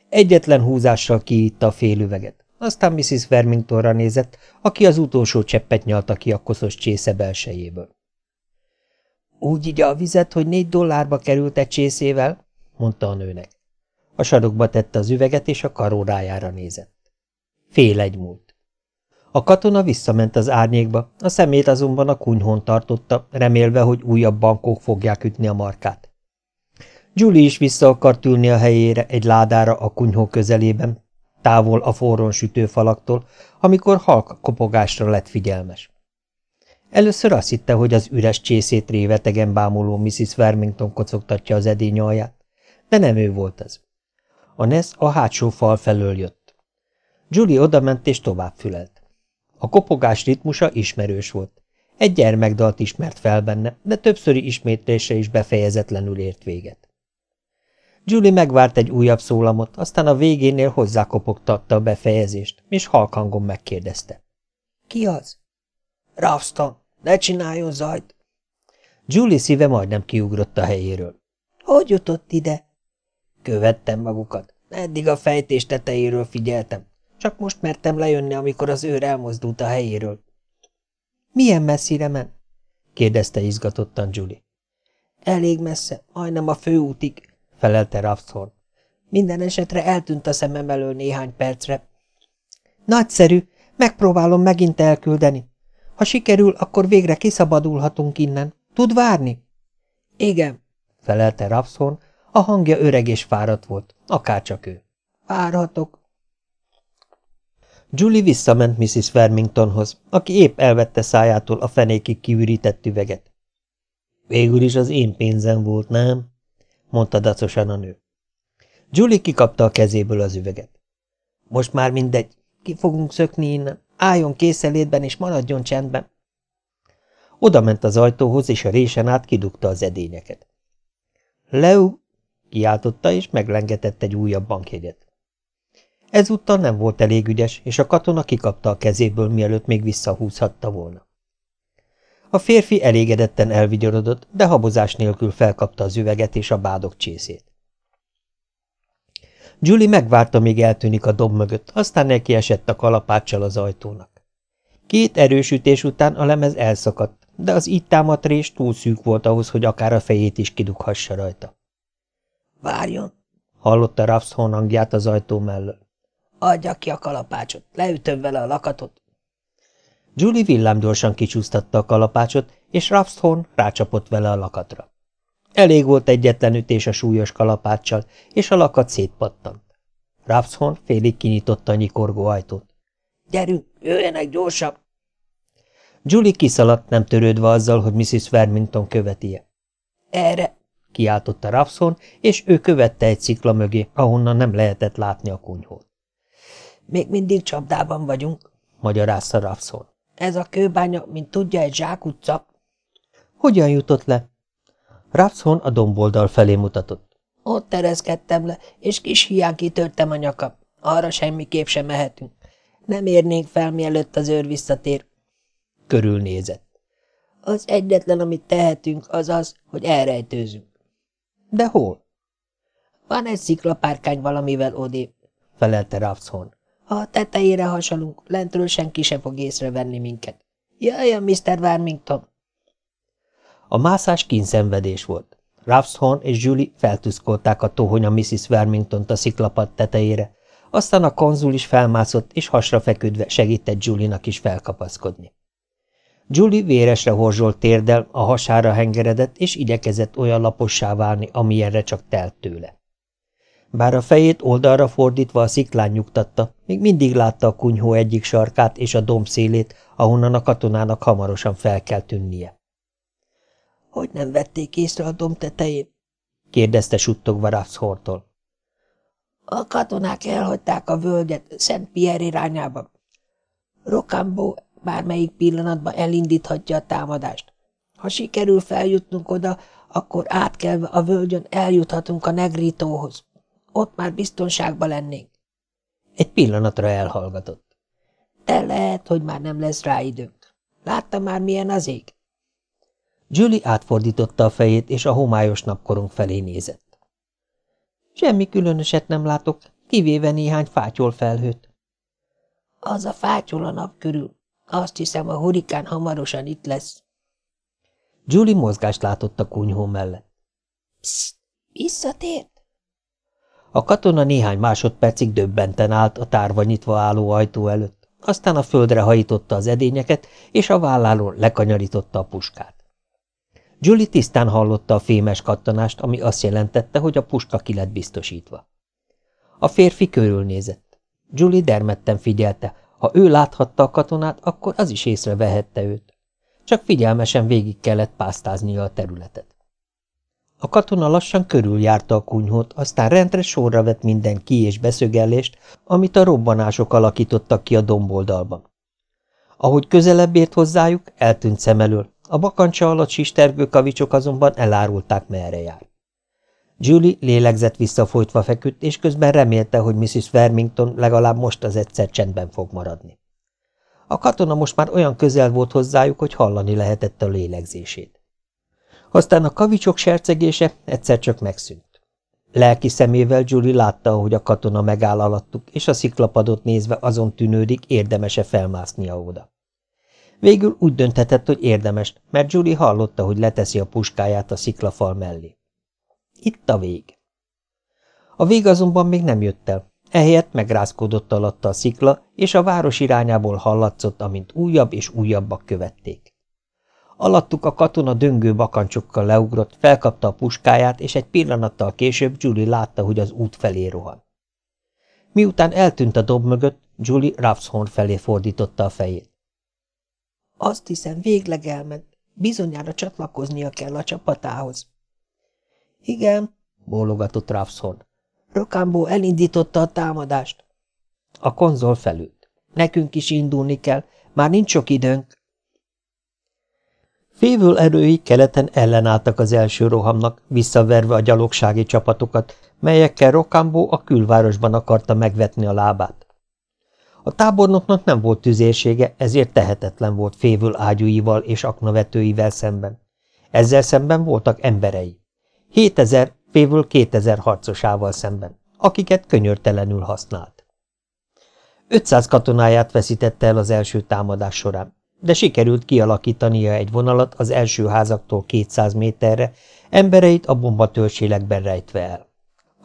Egyetlen húzással kiitta a félüveget, aztán Mrs. Vermingtonra nézett, aki az utolsó cseppet nyalta ki a koszos csésze belsejéből. Úgy igya a vizet, hogy négy dollárba került egy csészével, mondta a nőnek. A sarokba tette az üveget, és a karórájára nézett. Fél egy múlt. A katona visszament az árnyékba, a szemét azonban a kunyhón tartotta, remélve, hogy újabb bankok fogják ütni a markát. Julie is vissza akart ülni a helyére egy ládára a kunyhó közelében, távol a forron sütő falaktól, amikor halk kopogásra lett figyelmes. Először azt hitte, hogy az üres csészét révetegen bámuló Mrs. Vermington kocogtatja az edény alját, de nem ő volt az. A Ness a hátsó fal felől jött. Julie odament és tovább fülelt. A kopogás ritmusa ismerős volt. Egy gyermekdalt ismert fel benne, de többszöri ismétlése is befejezetlenül ért véget. Julie megvárt egy újabb szólamot, aztán a végénél hozzákopogtatta a befejezést, és halkangon megkérdezte. – Ki az? – Ravston, ne csináljon zajt! Julie szíve majdnem kiugrott a helyéről. – Hogy jutott ide? – Követtem magukat. Eddig a fejtés tetejéről figyeltem. Csak most mertem lejönni, amikor az őr elmozdult a helyéről. Milyen messzire men? kérdezte izgatottan Julie. Elég messze, majdnem a főútig, felelte Raphthorn. Minden esetre eltűnt a szemem elől néhány percre. Nagyszerű, megpróbálom megint elküldeni. Ha sikerül, akkor végre kiszabadulhatunk innen. Tud várni? Igen, felelte Raphthorn, a hangja öreg és fáradt volt, akárcsak ő. Várhatok. Julie visszament Mrs. Vermingtonhoz, aki épp elvette szájától a fenékig kiürített üveget. Végül is az én pénzem volt, nem? mondta dacosan a nő. Julie kikapta a kezéből az üveget. Most már mindegy, ki fogunk szökni innen. Álljon készelétben és maradjon csendben. Oda ment az ajtóhoz, és a résen át kidugta az edényeket. Leu! kiáltotta, és meglengetett egy újabb bankjegyet. Ezúttal nem volt elég ügyes, és a katona kikapta a kezéből, mielőtt még visszahúzhatta volna. A férfi elégedetten elvigyorodott, de habozás nélkül felkapta az üveget és a bádok csészét. Julie megvárta, míg eltűnik a dob mögött, aztán neki esett a kalapáccsal az ajtónak. Két erősütés után a lemez elszakadt, de az így támadt rés túl szűk volt ahhoz, hogy akár a fejét is kidughassa rajta. – Várjon! – hallotta Rapshorn hangját az ajtó mellől. – Adja ki a kalapácsot, leütöm vele a lakatot. Julie villámgyorsan kicsúsztatta a kalapácsot, és Rapshorn rácsapott vele a lakatra. Elég volt egyetlen ütés a súlyos kalapáccsal, és a lakat szétpattant. Rapshorn félig kinyitotta a nyikorgó ajtót. – Gyerünk, jöjjenek gyorsabb! Julie kiszaladt, nem törődve azzal, hogy Mrs. Vermington követie. – Erre! – kiáltotta Rapshorn, és ő követte egy szikla mögé, ahonnan nem lehetett látni a kunyhót. – Még mindig csapdában vagyunk – magyarázta Rapshorn. – Ez a kőbánya, mint tudja, egy zsákutca. – Hogyan jutott le? Rapshorn a domboldal felé mutatott. – Ott tereszkedtem le, és kis hián kitörtem a nyakam. Arra semmiképp sem mehetünk. Nem érnénk fel, mielőtt az őr visszatér. Körülnézett. Az egyetlen, amit tehetünk, az az, hogy elrejtőzünk. De hol? Van egy sziklapárkány valamivel odébb, felelte Rapshorn. Ha a tetejére hasalunk, lentről senki se fog észrevenni minket. Jöjjön, Mr. Warmington! A mászás kínszenvedés volt. Rapshorn és Julie feltuszkolták a tohonya Mrs. Vermington a sziklapad tetejére, aztán a konzul is felmászott, és hasra feküdve segített Julie-nak is felkapaszkodni. Julie véresre horzsolt térdel, a hasára hengeredett, és igyekezett olyan lapossá válni, amilyenre csak telt tőle. Bár a fejét oldalra fordítva a sziklán nyugtatta, még mindig látta a kunyhó egyik sarkát és a domb szélét, ahonnan a katonának hamarosan fel kell tűnnie. – Hogy nem vették észre a domb tetején? – kérdezte suttogva Raffshortól. – A katonák elhagyták a völgyet Szent Pierre irányába. Rokambó bármelyik pillanatban elindíthatja a támadást. Ha sikerül feljutnunk oda, akkor átkelve a völgyön eljuthatunk a negrítóhoz. Ott már biztonságban lennénk. Egy pillanatra elhallgatott. De lehet, hogy már nem lesz rá időnk. Látta már, milyen az ég? Julie átfordította a fejét, és a homályos napkorunk felé nézett. Semmi különöset nem látok, kivéve néhány fátyol felhőt. Az a fátyol a nap körül. Azt hiszem, a hurikán hamarosan itt lesz. Julie mozgást látott a kunyhó mellett. Psst, visszatért? A katona néhány másodpercig döbbenten állt a tárva nyitva álló ajtó előtt, aztán a földre hajította az edényeket, és a válláról lekanyarította a puskát. Julie tisztán hallotta a fémes kattanást, ami azt jelentette, hogy a puska ki lett biztosítva. A férfi körülnézett. Julie dermedten figyelte, ha ő láthatta a katonát, akkor az is észrevehette őt. Csak figyelmesen végig kellett pásztáznia a területet. A katona lassan körüljárta a kunyhót, aztán rendre sorra vett minden ki- és beszögellést, amit a robbanások alakítottak ki a domboldalban. Ahogy közelebb ért hozzájuk, eltűnt szem elől, a bakancsa alatt sistergő kavicsok azonban elárulták, merre jár. Julie lélegzett visszafolytva feküdt, és közben remélte, hogy Mrs. Vermington legalább most az egyszer csendben fog maradni. A katona most már olyan közel volt hozzájuk, hogy hallani lehetett a lélegzését. Aztán a kavicsok sercegése egyszer csak megszűnt. Lelki szemével Julie látta, hogy a katona megáll alattuk, és a sziklapadot nézve azon tűnődik, érdemese felmásznia oda. Végül úgy dönthetett, hogy érdemes, mert Julie hallotta, hogy leteszi a puskáját a sziklafal mellé. Itt a vég. A vég azonban még nem jött el, ehelyett megrázkódott alatta a szikla, és a város irányából hallatszott, amint újabb és újabbak követték. Alattuk a katona döngő bakancsokkal leugrott, felkapta a puskáját, és egy pillanattal később Julie látta, hogy az út felé rohan. Miután eltűnt a dob mögött, Julie Raffshorn felé fordította a fejét. Azt hiszem, végleg elment. Bizonyára csatlakoznia kell a csapatához. Igen, bólogatott Rafshorn. Rokambó elindította a támadást. A konzol felült. Nekünk is indulni kell, már nincs sok időnk. Févül erői keleten ellenálltak az első rohamnak, visszaverve a gyalogsági csapatokat, melyekkel Rokambó a külvárosban akarta megvetni a lábát. A tábornoknak nem volt tüzérsége, ezért tehetetlen volt févül ágyúival és aknavetőivel szemben. Ezzel szemben voltak emberei. 7000, févül 2000 harcosával szemben, akiket könyörtelenül használt. 500 katonáját veszítette el az első támadás során, de sikerült kialakítania egy vonalat az első házaktól 200 méterre, embereit a bombatörsélegben rejtve el.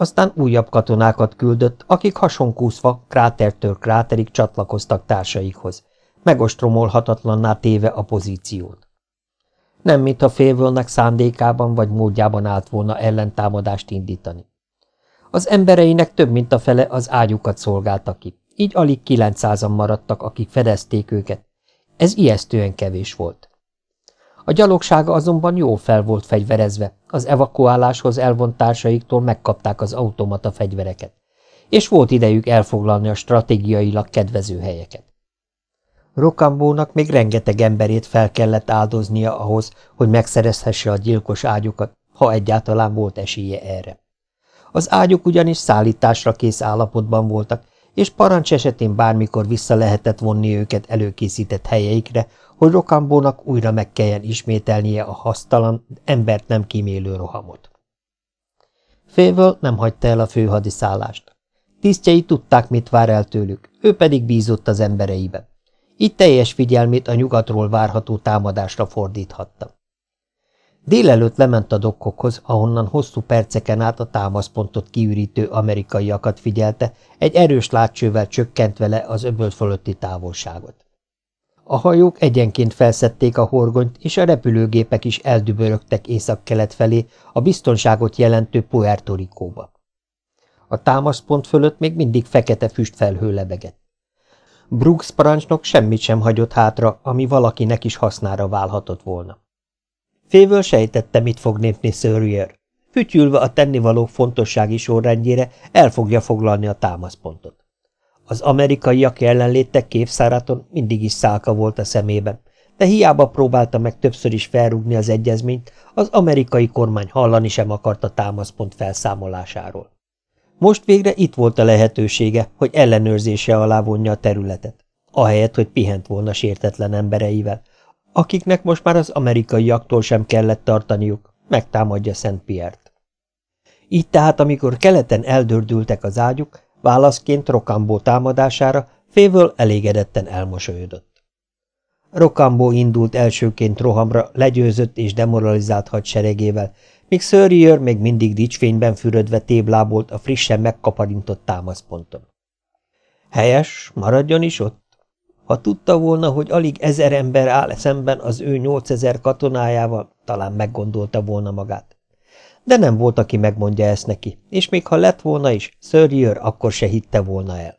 Aztán újabb katonákat küldött, akik hasonkúszva krátertől kráterig csatlakoztak társaikhoz, megostromolhatatlanná téve a pozíciót. Nem, mintha félvölnek szándékában vagy módjában állt volna ellentámadást indítani. Az embereinek több mint a fele az ágyukat szolgálta ki, így alig 900-an maradtak, akik fedezték őket. Ez ijesztően kevés volt. A gyalogsága azonban jól fel volt fegyverezve, az evakuáláshoz elvont társaiktól megkapták az automata fegyvereket, és volt idejük elfoglalni a stratégiailag kedvező helyeket. Rokambónak még rengeteg emberét fel kellett áldoznia ahhoz, hogy megszerezhesse a gyilkos ágyukat, ha egyáltalán volt esélye erre. Az ágyuk ugyanis szállításra kész állapotban voltak, és parancs esetén bármikor vissza lehetett vonni őket előkészített helyeikre, hogy Rokambónak újra meg kelljen ismételnie a hasztalan, embert nem kímélő rohamot. Févől nem hagyta el a főhadiszállást. Tisztjei tudták, mit vár el tőlük, ő pedig bízott az embereibe. Így teljes figyelmét a nyugatról várható támadásra fordíthatta. Délelőtt lement a dokkokhoz, ahonnan hosszú perceken át a támaszpontot kiürítő amerikaiakat figyelte, egy erős látcsővel csökkent vele az öböl fölötti távolságot. A hajók egyenként felszették a horgonyt, és a repülőgépek is eldübörögtek észak-kelet felé, a biztonságot jelentő Puerto Ricóba. A támaszpont fölött még mindig fekete füstfelhő lebegett. Brooks parancsnok semmit sem hagyott hátra, ami valakinek is hasznára válhatott volna. Félvől sejtette, mit fog népni Sörrier. Fütyülve a tennivalók fontossági sorrendjére el fogja foglalni a támaszpontot. Az amerikaiak jelenléte képszáraton mindig is szálka volt a szemében, de hiába próbálta meg többször is felrúgni az egyezményt, az amerikai kormány hallani sem akart a támaszpont felszámolásáról. Most végre itt volt a lehetősége, hogy ellenőrzése alá vonja a területet, ahelyett, hogy pihent volna sértetlen embereivel, akiknek most már az amerikaiaktól sem kellett tartaniuk, megtámadja Szent Piert. Így tehát, amikor keleten eldördültek az ágyuk, válaszként Rokambó támadására Févől elégedetten elmosolyodott. Rokambó indult elsőként rohamra legyőzött és demoralizált hadseregével, míg Sörrier még mindig dicsfényben fürödve téblábolt a frissen megkaparintott támaszponton. Helyes, maradjon is ott. Ha tudta volna, hogy alig ezer ember áll szemben az ő nyolcezer katonájával, talán meggondolta volna magát. De nem volt, aki megmondja ezt neki, és még ha lett volna is, Sörrier akkor se hitte volna el.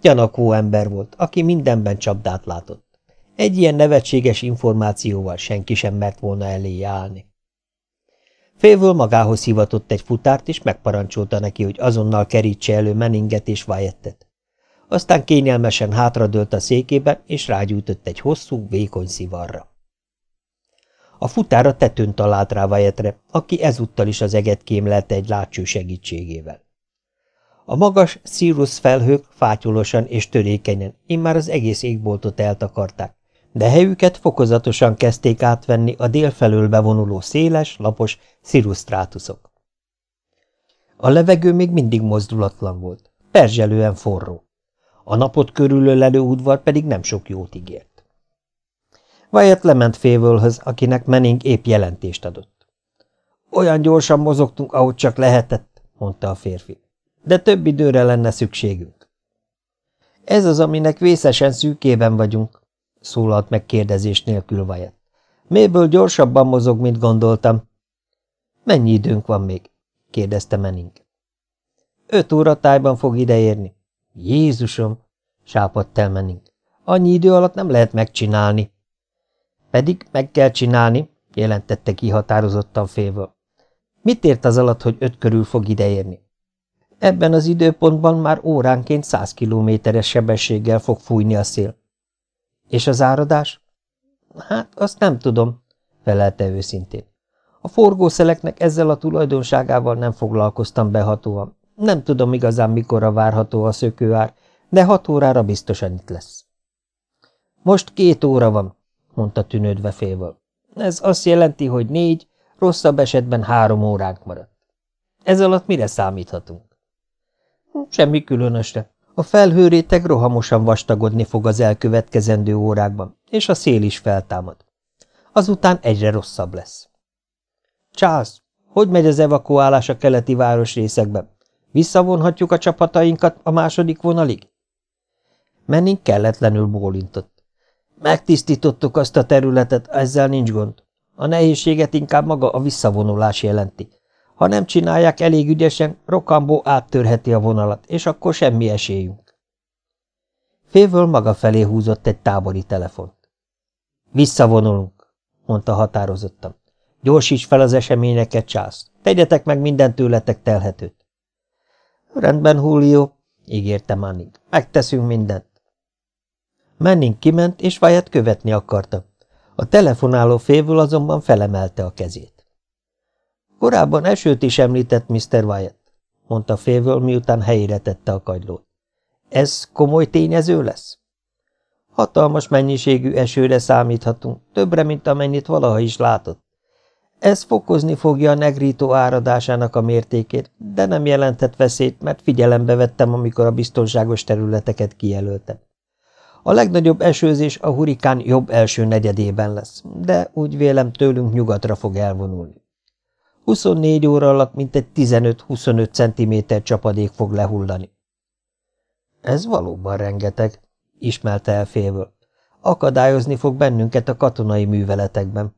Gyanakó ember volt, aki mindenben csapdát látott. Egy ilyen nevetséges információval senki sem mert volna elé állni. Félvől magához hivatott egy futárt, és megparancsolta neki, hogy azonnal kerítse elő Meninget és Wyettet. Aztán kényelmesen hátradőlt a székébe, és rágyújtott egy hosszú, vékony szivarra. A futára tetőn talált rá Wyettre, aki ezúttal is az eget kémlelte egy látcső segítségével. A magas Cyrus felhők fátyolosan és törékenyen, immár az egész égboltot eltakarták, de helyüket fokozatosan kezdték átvenni a dél felől bevonuló széles, lapos szirusztrátuszok. A levegő még mindig mozdulatlan volt, perzselően forró. A napot körülölelő udvar pedig nem sok jót ígért. Wyatt lement Févölhöz, akinek Menning épp jelentést adott. Olyan gyorsan mozogtunk, ahogy csak lehetett, mondta a férfi. De több időre lenne szükségünk. Ez az, aminek vészesen szűkében vagyunk, szólalt meg kérdezés nélkül Wyatt. Méből gyorsabban mozog, mint gondoltam. Mennyi időnk van még? kérdezte Menning. Öt óra tájban fog ideérni. Jézusom! sápadt el Menning. Annyi idő alatt nem lehet megcsinálni. Pedig meg kell csinálni, jelentette ki határozottan félvől. Mit ért az alatt, hogy öt körül fog ideérni? Ebben az időpontban már óránként száz kilométeres sebességgel fog fújni a szél. És az áradás? Hát, azt nem tudom, felelte őszintén. A forgószeleknek ezzel a tulajdonságával nem foglalkoztam behatóan. Nem tudom igazán, mikorra várható a szökőár, de hat órára biztosan itt lesz. Most két óra van, mondta tűnődve félvel. Ez azt jelenti, hogy négy, rosszabb esetben három óránk maradt. Ez alatt mire számíthatunk? Semmi különösre. A felhőréteg rohamosan vastagodni fog az elkövetkezendő órákban, és a szél is feltámad. Azután egyre rosszabb lesz. Charles, hogy megy az evakuálás a keleti városrészekben? Visszavonhatjuk a csapatainkat a második vonalig? Menning kelletlenül bólintott. Megtisztítottuk azt a területet, ezzel nincs gond. A nehézséget inkább maga a visszavonulás jelenti. Ha nem csinálják elég ügyesen, Rokambó áttörheti a vonalat, és akkor semmi esélyünk. Févől maga felé húzott egy tábori telefont. Visszavonulunk, mondta határozottan. Gyorsíts fel az eseményeket, csász. Tegyetek meg minden tőletek telhetőt. Rendben, Julio, ígérte Manning. Megteszünk mindent. Manning kiment, és Wyatt követni akarta. A telefonáló févül azonban felemelte a kezét. Korábban esőt is említett Mr. Wyatt, mondta févől, miután helyére tette a kagylót. Ez komoly tényező lesz? Hatalmas mennyiségű esőre számíthatunk, többre, mint amennyit valaha is látott. Ez fokozni fogja a negrító áradásának a mértékét, de nem jelenthet veszélyt, mert figyelembe vettem, amikor a biztonságos területeket kijelöltem. A legnagyobb esőzés a hurikán jobb első negyedében lesz, de úgy vélem tőlünk nyugatra fog elvonulni. 24 óra alatt mintegy 15-25 cm csapadék fog lehullani. Ez valóban rengeteg, ismelte el félből. Akadályozni fog bennünket a katonai műveletekben.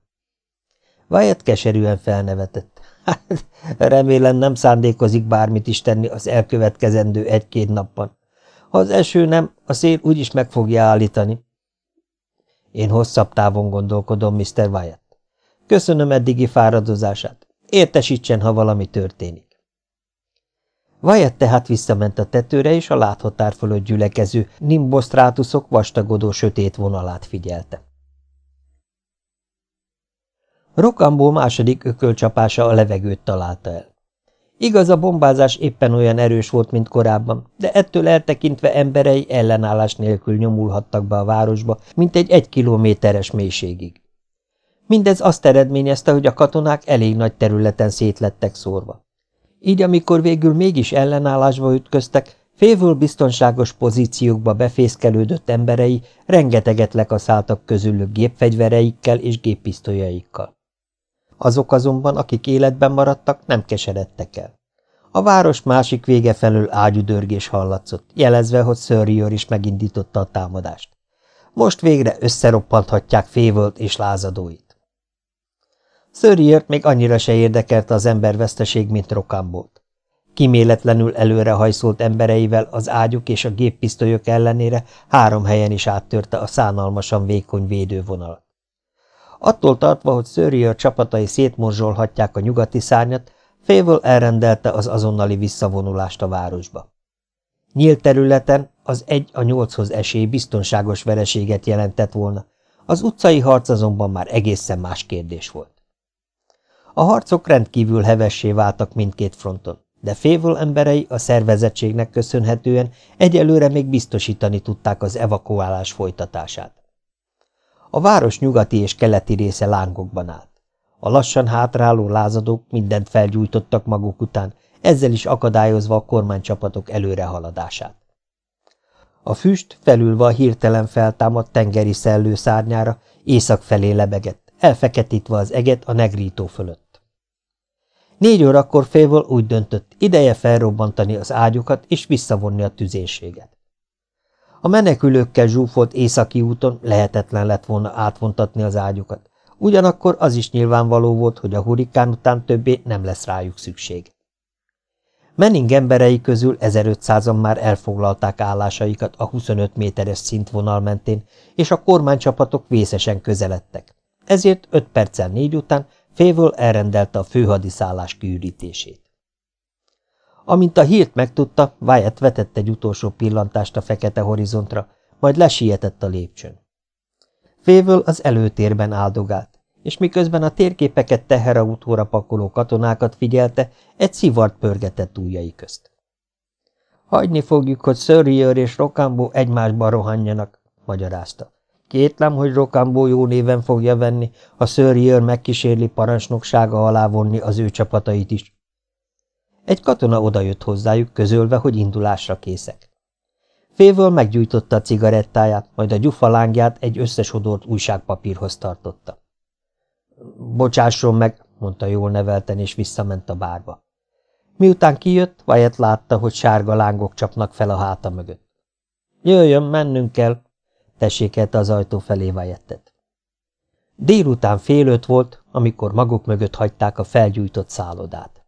Wyatt keserűen felnevetett. Hát, remélem nem szándékozik bármit is tenni az elkövetkezendő egy-két napban. Ha az eső nem, a szél úgyis meg fogja állítani. Én hosszabb távon gondolkodom, Mr. Wyatt. Köszönöm eddigi fáradozását. Értesítsen, ha valami történik. Wyatt tehát visszament a tetőre, és a láthatár fölött gyülekező nimbosztrátuszok vastagodó sötét vonalát figyelte. Rokambó második ökölcsapása a levegőt találta el. Igaz, a bombázás éppen olyan erős volt, mint korábban, de ettől eltekintve emberei ellenállás nélkül nyomulhattak be a városba, mint egy egy kilométeres mélységig. Mindez azt eredményezte, hogy a katonák elég nagy területen szétlettek szórva. Így amikor végül mégis ellenállásba ütköztek, félvől biztonságos pozíciókba befészkelődött emberei rengeteget lekaszáltak közülük gépfegyvereikkel és géppisztolyaikkal. Azok azonban, akik életben maradtak, nem keseredtek el. A város másik vége felől ágyudörgés hallatszott, jelezve, hogy Sörrior is megindította a támadást. Most végre összeroppanthatják févölt és lázadóit. Sörriort még annyira se érdekelte az emberveszteség, mint Rokambót. Kiméletlenül előrehajszolt embereivel az ágyuk és a géppisztolyok ellenére három helyen is áttörte a szánalmasan vékony védővonalat. Attól tartva, hogy Sörrier csapatai szétmorzsolhatják a nyugati szárnyat, Févől elrendelte az azonnali visszavonulást a városba. Nyílt területen az egy a nyolchoz esély biztonságos vereséget jelentett volna, az utcai harc azonban már egészen más kérdés volt. A harcok rendkívül hevessé váltak mindkét fronton, de Févől emberei a szervezettségnek köszönhetően egyelőre még biztosítani tudták az evakuálás folytatását. A város nyugati és keleti része lángokban állt. A lassan hátráló lázadók mindent felgyújtottak maguk után, ezzel is akadályozva a kormánycsapatok előrehaladását. A füst felülve a hirtelen feltámadt tengeri szellő szárnyára észak felé lebegett, elfeketítve az eget a negrító fölött. Négy órakor félvől úgy döntött, ideje felrobbantani az ágyukat és visszavonni a tüzérséget. A menekülőkkel zsúfolt északi úton lehetetlen lett volna átvontatni az ágyukat, ugyanakkor az is nyilvánvaló volt, hogy a hurikán után többé nem lesz rájuk szükség. Menning emberei közül 1500-an már elfoglalták állásaikat a 25 méteres szintvonal mentén, és a kormánycsapatok vészesen közeledtek. ezért öt perccel négy után Févől elrendelte a főhadiszállás kiürítését. Amint a hírt megtudta, Wyatt vetett egy utolsó pillantást a fekete horizontra, majd lesietett a lépcsőn. Févől az előtérben áldogált, és miközben a térképeket teherautóra pakoló katonákat figyelte, egy szivart pörgetett ujjai közt. Hagyni fogjuk, hogy Sörrier és Rokambó egymásba rohanjanak, magyarázta. Kétlem, hogy Rokambó jó néven fogja venni, ha Sörrier megkísérli parancsnoksága alá vonni az ő csapatait is. Egy katona odajött hozzájuk, közölve, hogy indulásra készek. Févől meggyújtotta a cigarettáját, majd a gyufa lángját egy összesodort újságpapírhoz tartotta. – Bocsásson meg, mondta jól nevelten, és visszament a bárba. Miután kijött, Wyatt látta, hogy sárga lángok csapnak fel a háta mögött. – Jöjjön, mennünk kell! – tessékelte az ajtó felé Wyattet. Délután fél öt volt, amikor maguk mögött hagyták a felgyújtott szállodát.